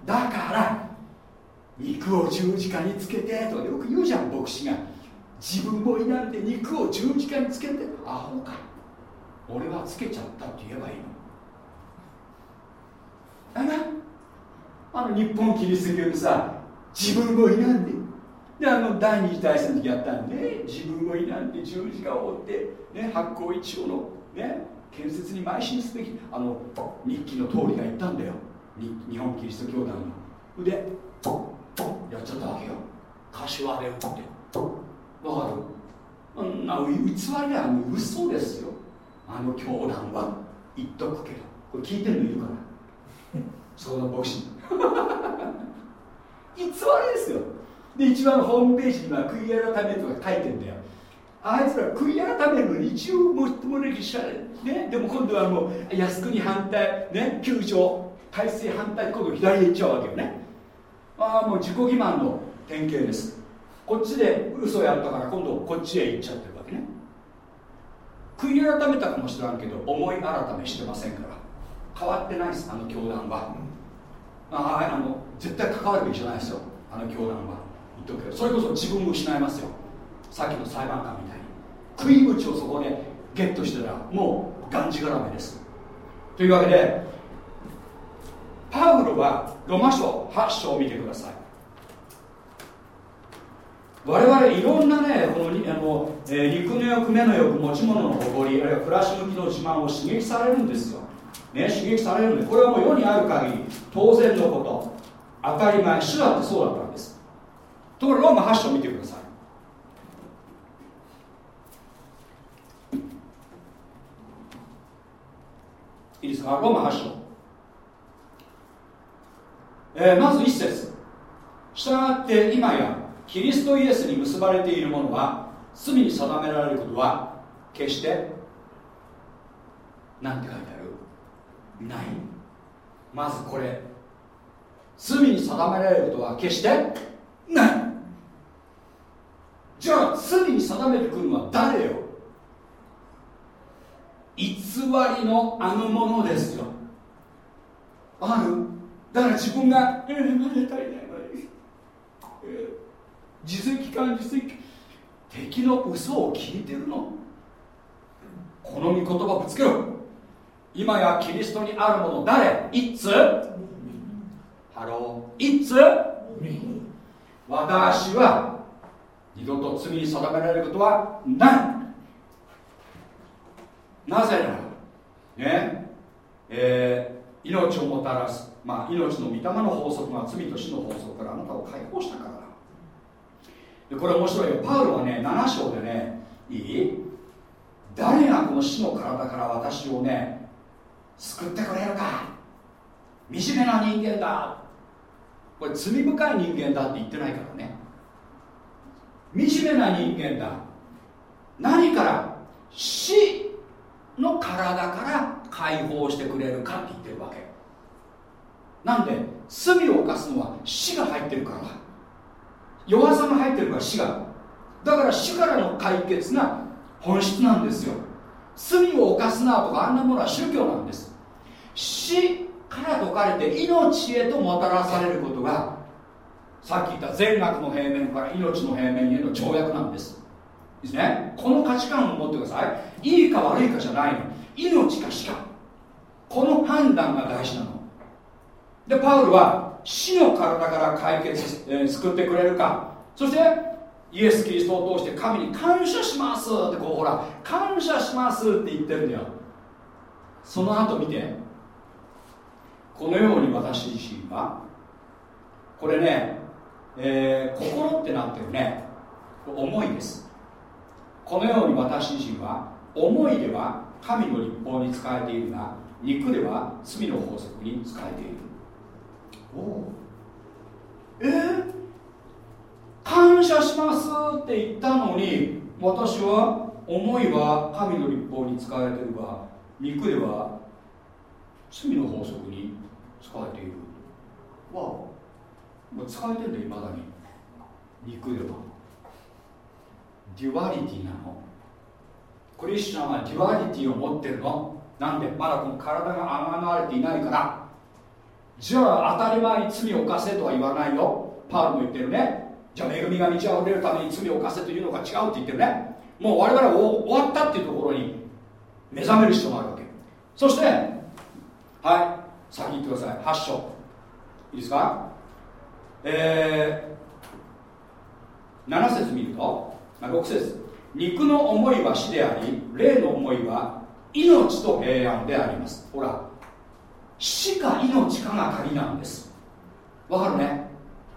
だから肉を十字架につけてとよく言うじゃん牧師が。自分もいなんで肉を十字架につけてアホか。俺はつけちゃったって言えばいいの。あの日本キリスト教にさ自分もいなんで。であの第二次大戦の時やったんで自分もいなんで十字架を追って、ね、発行一応の、ね、建設に邁進すべきあの日記の通りが言ったんだよ。日本キリスト教団の。腕やっちゃったわけよ。柏で打って。わかる？あんな偽りは嘘ですよ。あの教団は。言っとくけど。これ聞いてるのいるからその牧師偽りですよ。で一番ホームページには悔い改めとか書いてんだよ。あいつら悔い改めるのに一応もっとも歴史ね。でも今度はもう靖国反対ね。救助体制反対今度左へ行っちゃうわけよね。ああもう自己欺瞞の典型です。こっちで嘘やったから今度こっちへ行っちゃってるわけね。悔い改めたかもしれんけど思い改めしてませんから。変わってないですあの教団は。ああの絶対関わるべきじゃないですよ。あの教団は。言っとくけど。それこそ自分も失いますよ。さっきの裁判官みたいに。食い口をそこでゲットしてたらもうがんじがらめです。というわけでパウロはロマ書8章を見てください。我々いろんなねこのあの、えー、肉の欲目の欲持ち物の誇りあるいは暮らし向きの自慢を刺激されるんですよ、ね、刺激されるんでこれはもう世にある限り当然のこと。当たり前。主だってそうだったんです。ところがローマ8章見てください。いいですか？ローマ8章、えー、まず一節。したがって今やキリストイエスに結ばれているものは罪に定められることは決して何て書いてある？ない。まずこれ。罪に定められることは決してない。じゃあ罪に定めてくるのは誰よ？偽りのあのものですよ。ある？だから自分が「えー、まだ足りない。まだ、え、自責感自責敵の嘘を聞いてるの？この御言葉ぶつけろ。今やキリストにあるもの誰？いつ？ Hello。いつ？私は二度と罪に定められることはない。なぜならねえー、命をもたらす、まあ、命の御霊の法則が罪と死の法則からあなたを解放したからだ。でこれ面白いよ。パウロはね7章でねいい？誰がこの死の体から私をね救ってくれるか？惨めな人間だ。これ罪深い人間だって言ってないからね。惨めな人間だ。何から死の体から解放してくれるかって言ってるわけ。なんで？罪を犯すのは死が入ってるから。弱さが入ってるから死が。だから死からの解決が本質なんですよ。罪を犯すなとかあんなものは宗教なんです。死から解かれて命へともたらされることがさっき言った善悪の平面から命の平面への跳躍なんです。ですね。この価値観を持ってください。いいか悪いかじゃないの。命か死か。この判断が大事なの。でパウルは死の体から解決、えー、救ってくれるか。そしてイエス・キリストを通して神に感謝しますってこうほら感謝しますって言ってるんだよ。その後見て。このように私自身はこれね、えー、心ってなってるね思いです。このように私自身は思いでは神の立法に仕えているが肉では罪の法則に仕えている。おえー、感謝しますって言ったのに私は思いは神の立法に仕えているが肉では罪の法則に仕えているわもう使えてるんだいまだに肉では duality なの。クリスチャンは duality を持ってるの。なんでまだこの体が贖われていないから。じゃあ当たり前に罪を犯せとは言わないよ。パウロも言ってるね。じゃあ恵みが満ち溢れるために罪を犯せというのが違うって言ってるね。もう我々は終わったっていうところに目覚める必要があるわけ。そしてはい。先言ってください。8章。いいですか？えー、7節見ると6節。肉の思いは死であり霊の思いは命と平安であります。ほら。死か命かが鍵なんです。わかるね？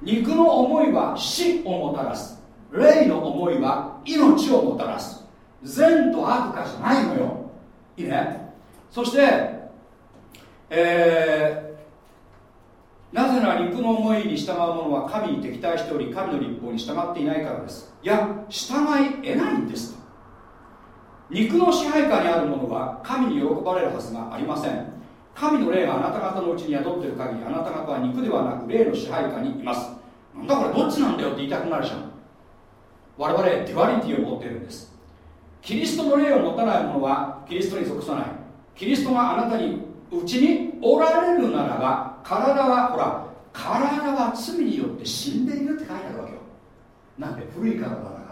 肉の思いは死をもたらす。霊の思いは命をもたらす。善と悪かじゃないのよ。いいね？そしてえー、なぜなら肉の思いに従う者は神に敵対しており神の律法に従っていないからです。いや従い得ないんです肉の支配下にある者は神に喜ばれるはずがありません。神の霊があなた方のうちに宿っている限りあなた方は肉ではなく霊の支配下にいます。なんだこれどっちなんだよって言いたくなるじゃん。我々 duality を持っているんです。キリストの霊を持たない者はキリストに属さない。キリストがあなたにうちにおられるならば体はほら体は罪によって死んでいるって書いてあるわけよ。なんで古い体だから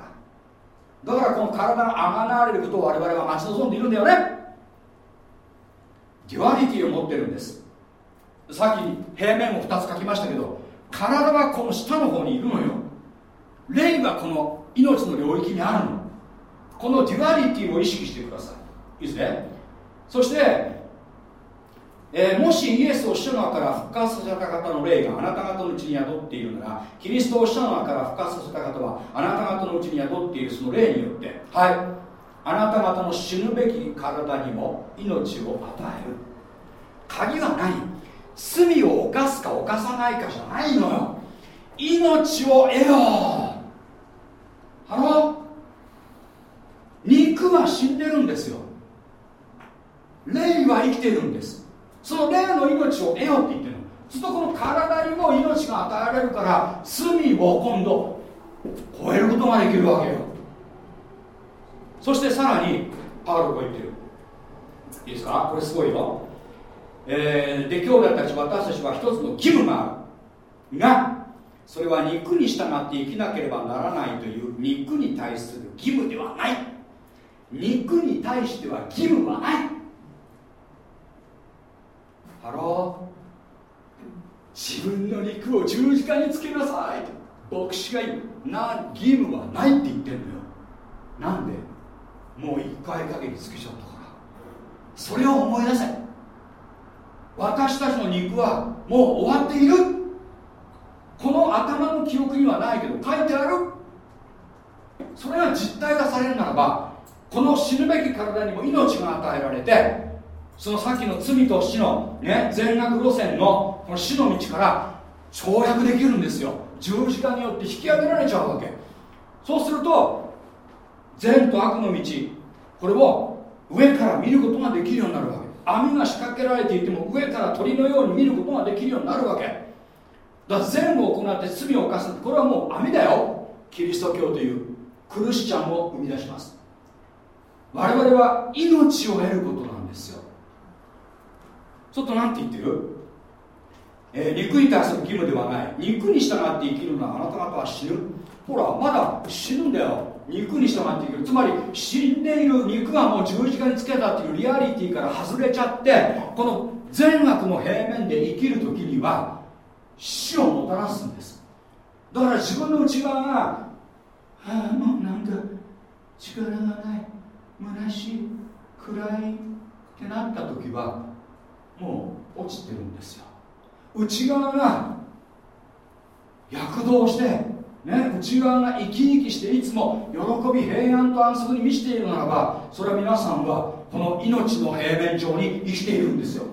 だからこの体があがなわれることを我々は待ち望んでいるんだよね。 duality を持ってるんです。さっき平面を2つ書きましたけど体はこの下の方にいるのよ。霊はこの命の領域にあるの。この duality を意識してください。いいですね。そしてえー、もしイエスを死の中から復活させた方の霊があなた方のうちに宿っているならキリストを死の中から復活させた方はあなた方のうちに宿っているその霊によってはい。あなた方の死ぬべき体にも命を与える。鍵は何罪を犯すか犯さないかじゃないのよ。命を得よ。うハロ肉は死んでるんですよ。霊は生きてるんですその霊の命を得ようって言ってるの。するとこの体にも命が与えられるから罪を今度超えることができるわけよ。そしてさらにパウロこう言ってる。いいですか？これすごいよ。えー、で兄弟たち私たちは一つの義務がある。がそれは肉に従って生きなければならないという肉に対する義務ではない。肉に対しては義務はない。 Hello。自分の肉を十字架につけなさい。と牧師が言う。な義務はないって言ってんのよ。なんで？もう一回限りつけちゃったから。それを思い出せ。私たちの肉はもう終わっている。この頭の記憶にはないけど書いてある。それが実体化されるならばこの死ぬべき体にも命が与えられてそのさっきの罪と死の、ね、全額路線のこの死の道から跳躍できるんですよ。十字架によって引き上げられちゃうわけ。そうすると善と悪の道これを上から見ることができるようになるわけ。網が仕掛けられていても上から鳥のように見ることができるようになるわけ。だから善を行って罪を犯す。これはもう網だよ。キリスト教というクルシチャンを生み出します。我々は命を得ること。ちょっと何て言ってる、えー、肉に対する義務ではない。肉に従って生きるのはあなた方は死ぬ。ほらまだ死ぬんだよ。肉に従って生きる。つまり死んでいる肉がもう十字架につけたっていうリアリティから外れちゃってこの善悪の平面で生きる時には死をもたらすんです。だから自分の内側がああもうなんか力がない。虚しい。暗い。ってなった時はもう落ちてるんですよ。内側が躍動して、ね、内側が生き生きしていつも喜び平安と安息に満ちているならばそれは皆さんはこの命の平面上に生きているんですよ。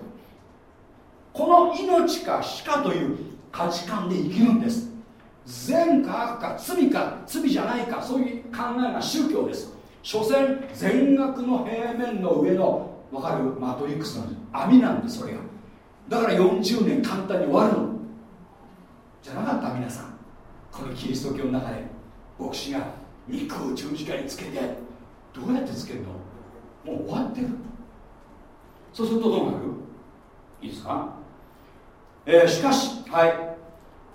この命か死かという価値観で生きるんです。善か悪か罪か罪じゃないかそういう考えが宗教です。所詮善悪の平面の上の分かる？マトリックスなんで網なんでそれが。だから40年簡単に終わるの。じゃなかった？皆さん。このキリスト教の中で。牧師が肉を十字架につけてどうやってつけるの？もう終わってる。そうするとどうなる？いいですか、えー、しかしはい。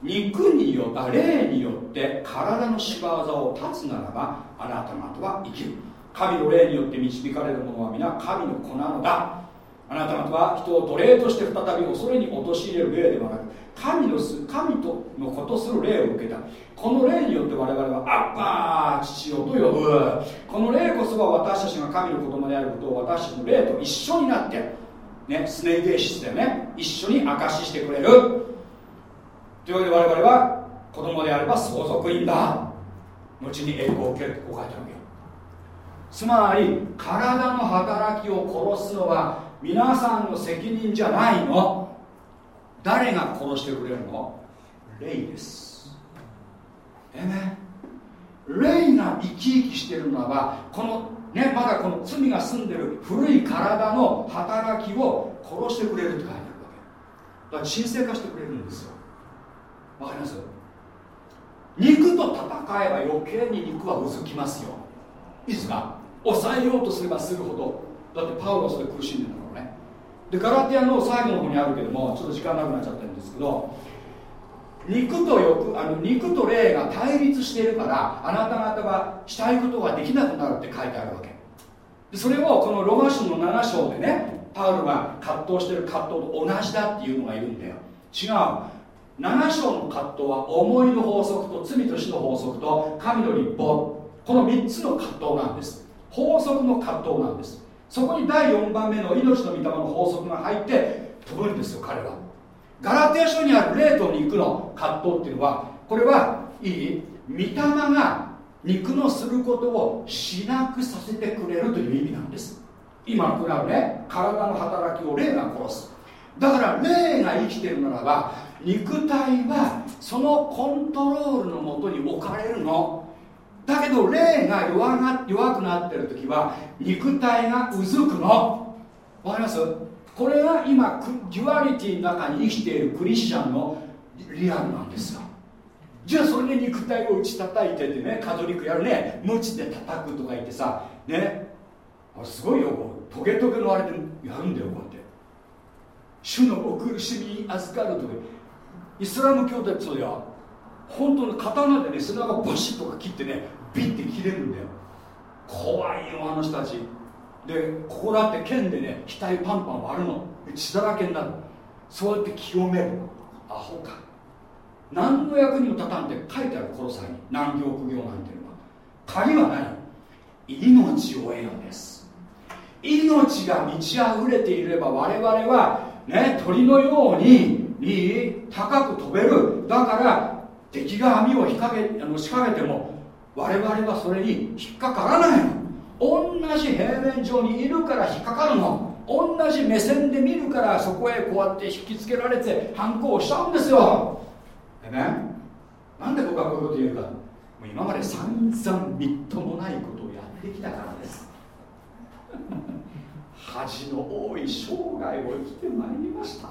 肉によって霊によって体の仕業を断つならばあなた方は生きる。神の霊によって導かれる者は皆神の子なのだ。あなた方は人を奴隷として再び恐れに陥れる霊ではなく神のす神とのことする霊を受けた。この霊によって我々はアッパー父よと呼ぶ。この霊こそが私たちが神の子供であることを私たちの霊と一緒になってねスネイデーシスでね。一緒に証ししてくれる。というわけで我々は子供であれば相続員だ。後に栄光を受けるとこう書いてあるわけよ。つまり体の働きを殺すのは皆さんの責任じゃないの。誰が殺してくれるの？霊です。えね霊が生き生きしてるのはこのねまだこの罪が住んでる古い体の働きを殺してくれるって書いてあるわけ。だから神聖化してくれるんですよ。わかります？肉と戦えば余計に肉はうずきますよ。いいですか？抑えようとすればするほどだってパウロはそれ苦しんでるからね。でガラティアの最後の方にあるけどもちょっと時間なくなっちゃってるんですけど肉と欲あの肉と霊が対立しているからあなた方はしたいことができなくなるって書いてあるわけ。でそれをこのロマ書の7章でねパウロが葛藤してる葛藤と同じだっていうのがいるんだよ。違う。7章の葛藤は思いの法則と罪と死の法則と神の立法。この3つの葛藤なんです。法則の葛藤なんです。そこに第4番目の命の御霊の法則が入って飛ぶんですよ彼は。ガラテヤ書にある霊と肉の葛藤っていうのはこれはいい御霊が肉のすることをしなくさせてくれるという意味なんです。今これはね体の働きを霊が殺す。だから霊が生きてるならば肉体はそのコントロールのもとに置かれるの。だけど霊が弱が弱くなってる時は肉体がうずくの。わかります？これが今 duality の中に生きているクリスチャンのリアルなんですよ。じゃあそれで肉体を打ち叩いててねカトリックやるね。鞭で叩くとか言ってさね。あすごいよトゲトゲのあれでやるんだよこうやって。主のお苦しみに預かるとかイスラム教ってそうだよ。本当の刀でね背中バシッとか切ってねビッて切れるんだよ。怖いよあの人たち。でここだって剣でね額パンパン割るの。血だらけになる。そうやって清める。アホか。何の役にも立たんって書いてあるこの際に。南行苦行なんていうのは。鍵は何命を得るんです。命が満ち溢れていれば我々はね鳥のように高く飛べる。だから敵が網を引っ掛けあの仕掛けても我々はそれに引っかからないの。同じ平面上にいるから引っかかるの。同じ目線で見るからそこへこうやって引きつけられて反抗しちゃうんですよ。でねなんで僕はこういうこと言うか。もう今まで散々みっともないことをやってきたからです。恥の多い生涯を生きてまいりました。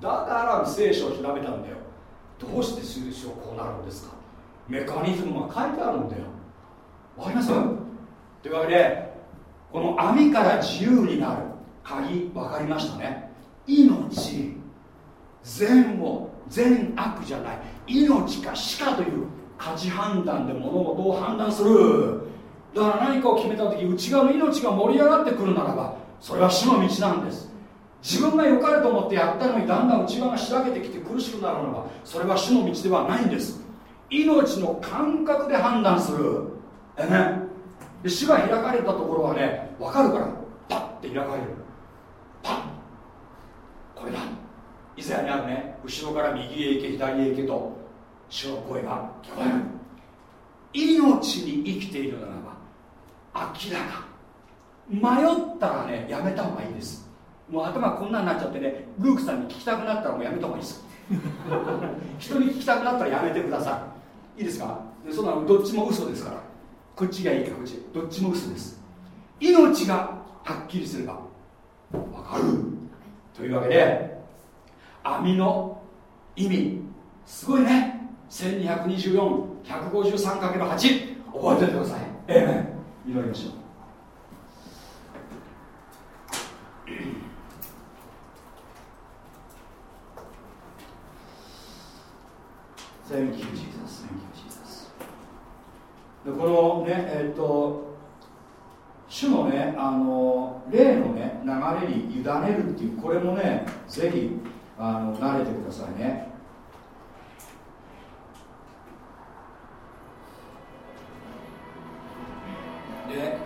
だから聖書を調べたんだよ。どうして聖書こうなるんですか？メカニズムが書いてあるんだよ。わかります？というわけでこの網から自由になる。鍵分かりましたね。命。善を善悪じゃない。命か死かという価値判断で物事を判断する。だから何かを決めた時内側の命が盛り上がってくるならばそれは主の道なんです。自分が良かれと思ってやったのにだんだん内側がしらけてきて苦しくなるのはそれは主の道ではないんです。命の感覚で判断する。えね。で主が開かれたところはね分かるからパッて開かれる。パッ。これだ。以前にあるね後ろから右へ行け左へ行けと主の声が聞こえる。命に生きているならば明らか。迷ったらねやめた方がいいです。もう頭こんなになっちゃってねルークさんに聞きたくなったらもうやめた方がいいです。人に聞きたくなったらやめてください。いいですか？そんなどっちも嘘ですから。こっちがいいかこっち。どっちも嘘です。命がはっきりすれば分かる。というわけで網の意味。すごいね。1224153×8 覚えておいてください。ええ。祈りましょう。Thank you, Jesus. Thank you, Jesus. でこのねえっ、と主のねあの霊のね流れに委ねるっていうこれもねぜひあの慣れてくださいねで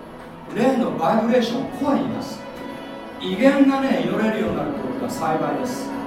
霊のバイブレーションを声に言います威厳がね祈れるようになることが幸いです「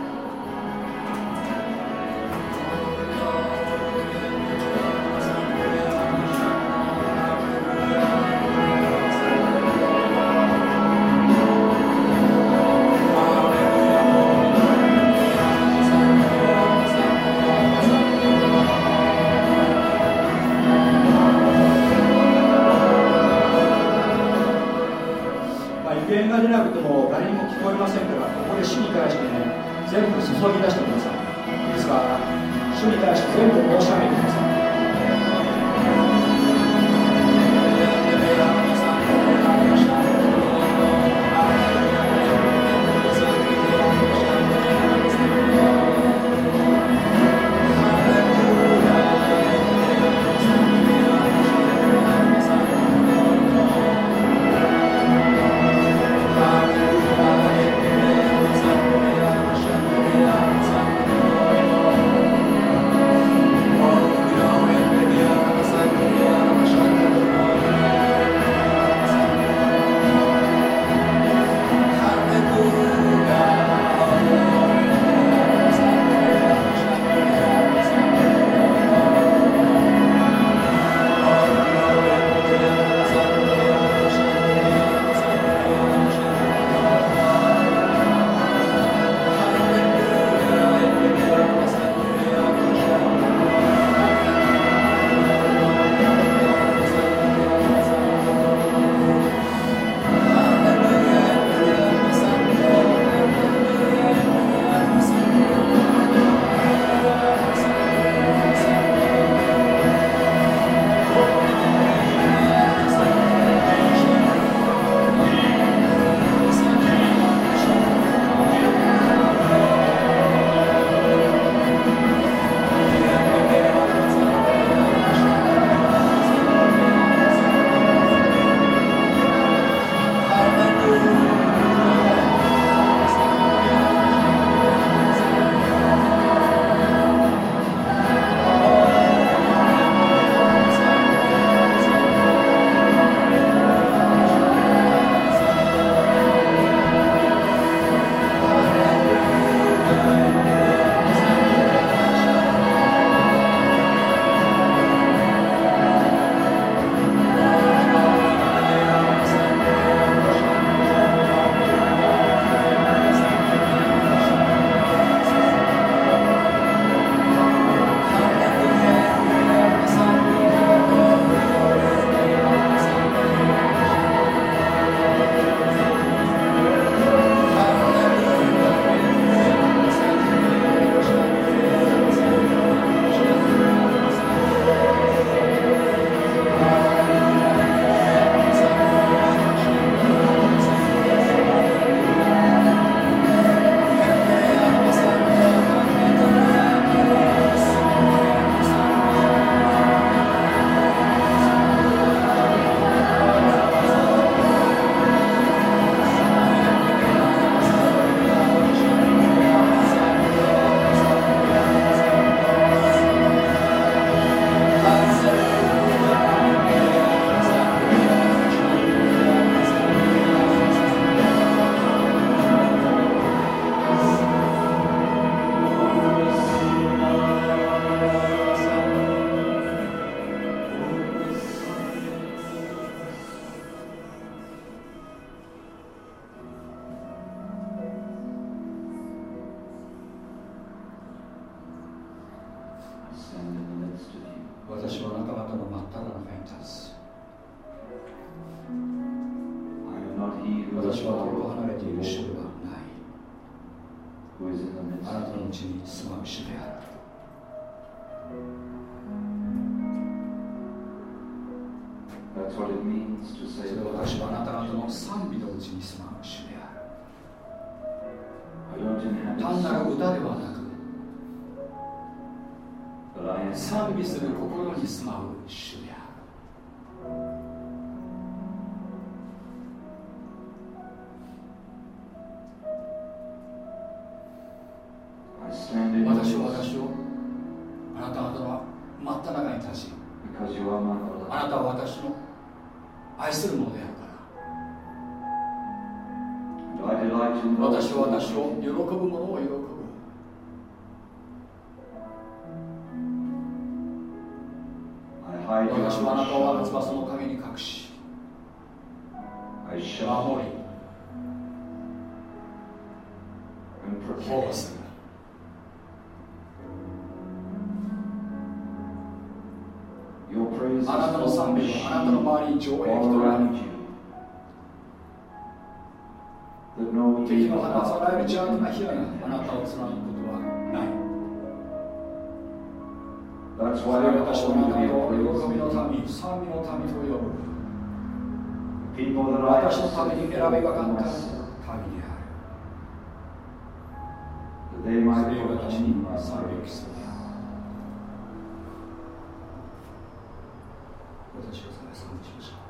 と呼ぶ私のために選べばか神であるが私に私をさらさんしましょう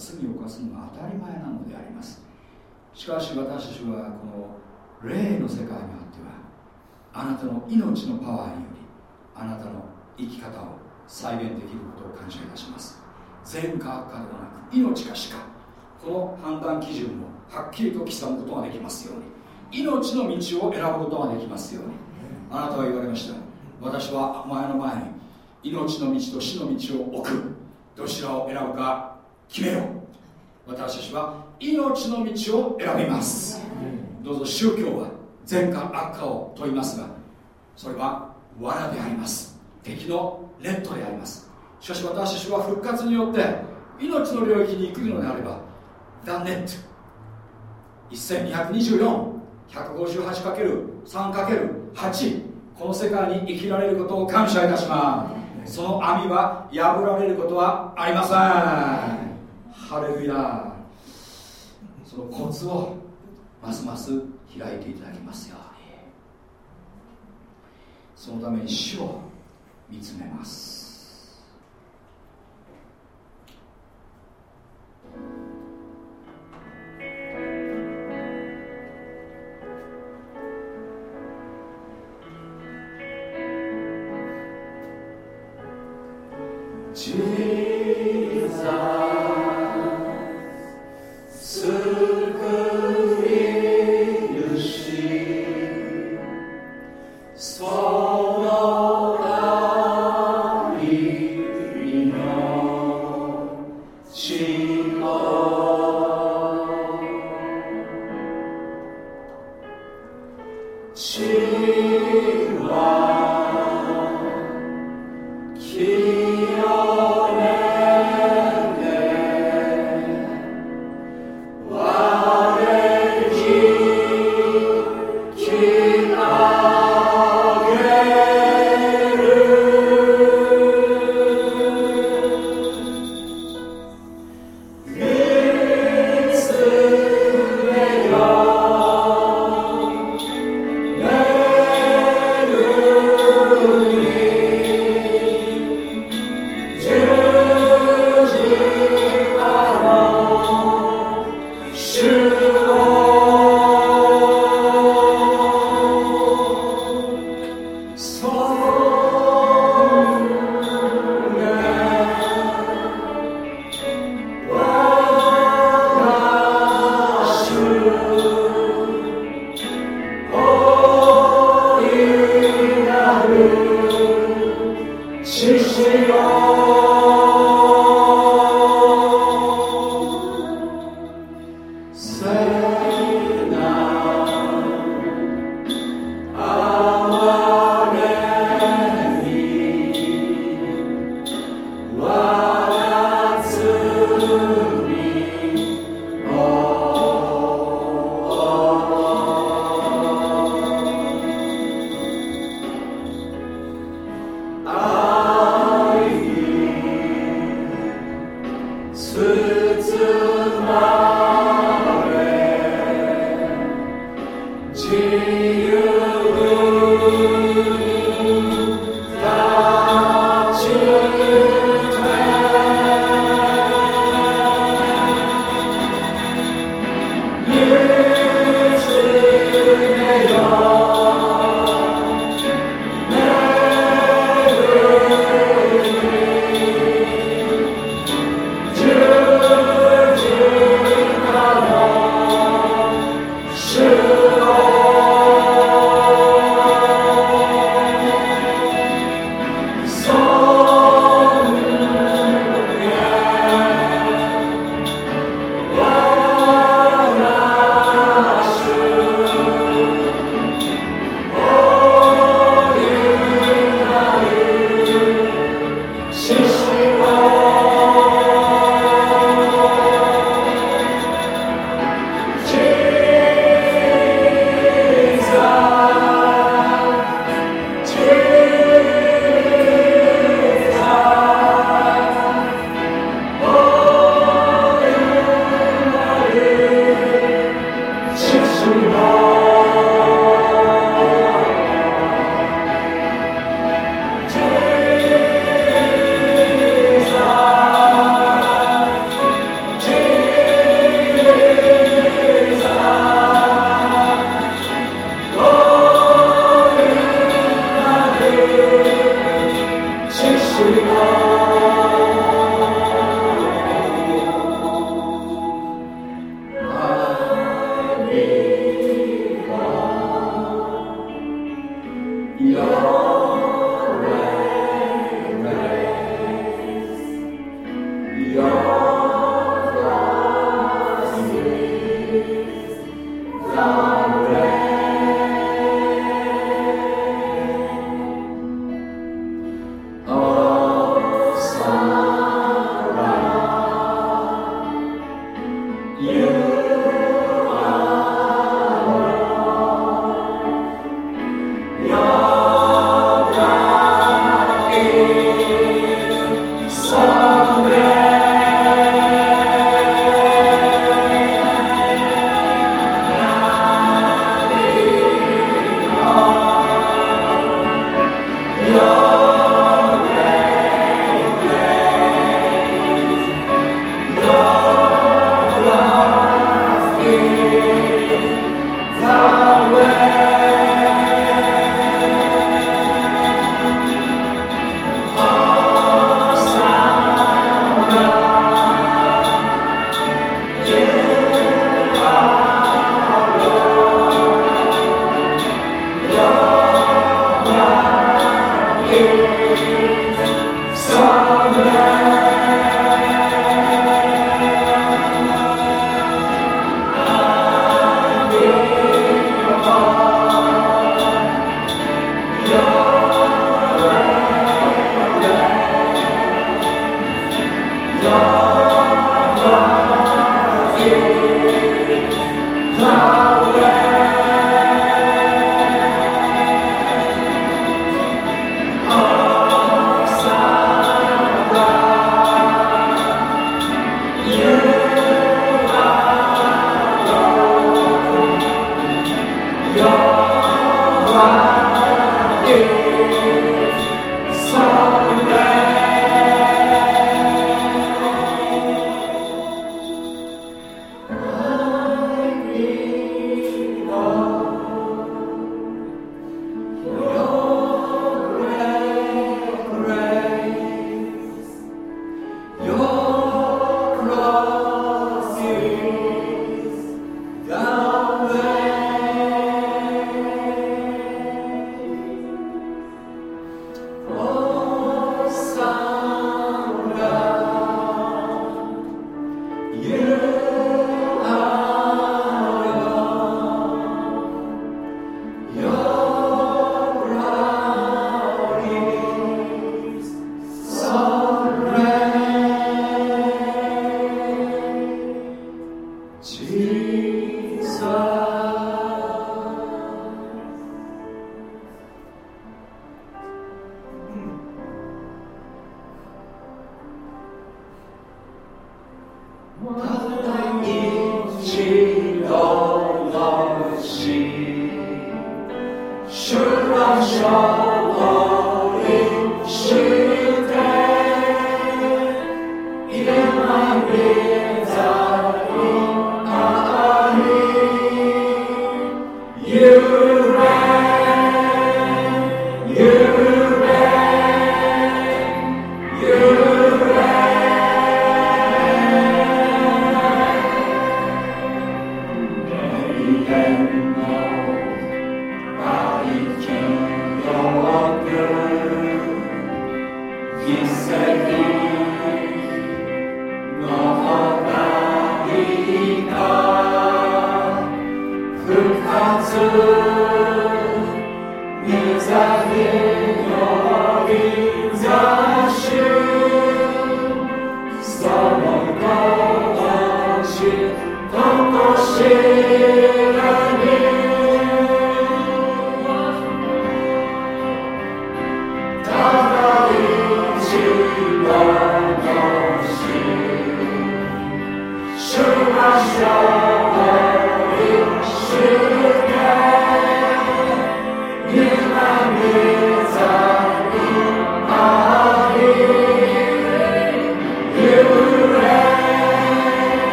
罪を犯すのは当たり前なのであります。しかし私たちはこの霊の世界にあってはあなたの命のパワーによりあなたの生き方を再現できることを感謝いたします。善科学科ではなく命かしか。この判断基準をはっきりと刻むことができますように。命の道を選ぶことができますように。あなたは言われました。私はお前の前に命の道と死の道を置く。どちらを選ぶか決めよう。私たちは命の道を選びます。どうぞ宗教は善か悪かを問いますがそれは藁であります。敵のレッドであります。しかし私たちは復活によって命の領域に行くのであればダネット。1224,158×3×8 この世界に生きられることを感謝いたします。その網は破られることはありません。ハレルヤそのコツをますます開いていただきますように。そのために死を見つめます。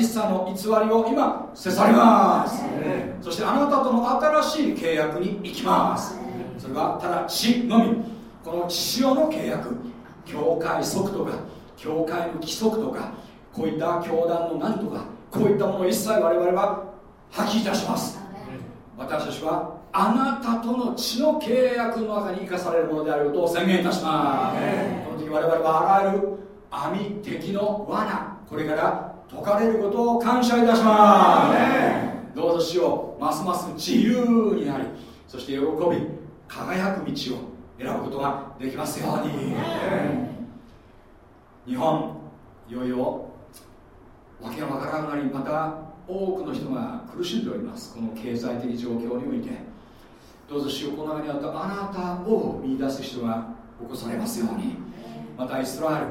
一切の偽りを今捨て去ります、そしてあなたとの新しい契約に行きます。それはただ血のみ。この血潮の契約。教会則とか教会の規則とかこういった教団のなんとかこういったものを一切我々は破棄いたします。私たちはあなたとの血の契約の中に生かされるものであることを宣言いたします。この時我々はあらゆる網敵の罠これから解かれることを感謝いたします。どうぞしようますます自由になりそして喜び輝く道を選ぶことができますように。日本いよいよわけがわからんなりまた多くの人が苦しんでおります。この経済的状況において。どうぞ主よこの中にあったあなたを見出す人が起こされますように。またイスラエル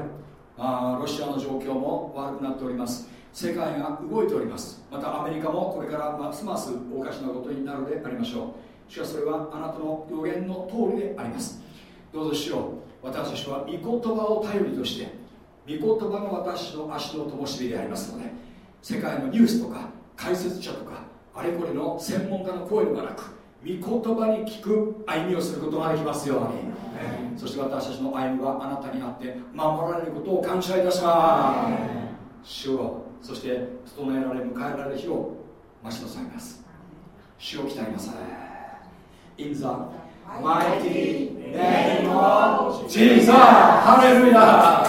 あロシアの状況も悪くなっております。世界が動いております。またアメリカもこれからますますおかしなことになるでありましょう。しかしそれはあなたの予言の通りであります。どうぞしよう私たちは御言葉を頼りとして御言葉が私の足の灯火でありますので世界のニュースとか解説者とかあれこれの専門家の声ではなく御言葉に聞く歩みをすることができますように、そして私たちの歩みはあなたにあって守られることを感謝いたします。主をそして整えられ迎えられる日を待ちなさいます。主を鍛えなさい。In the mighty name of Jesus! ハレルヤ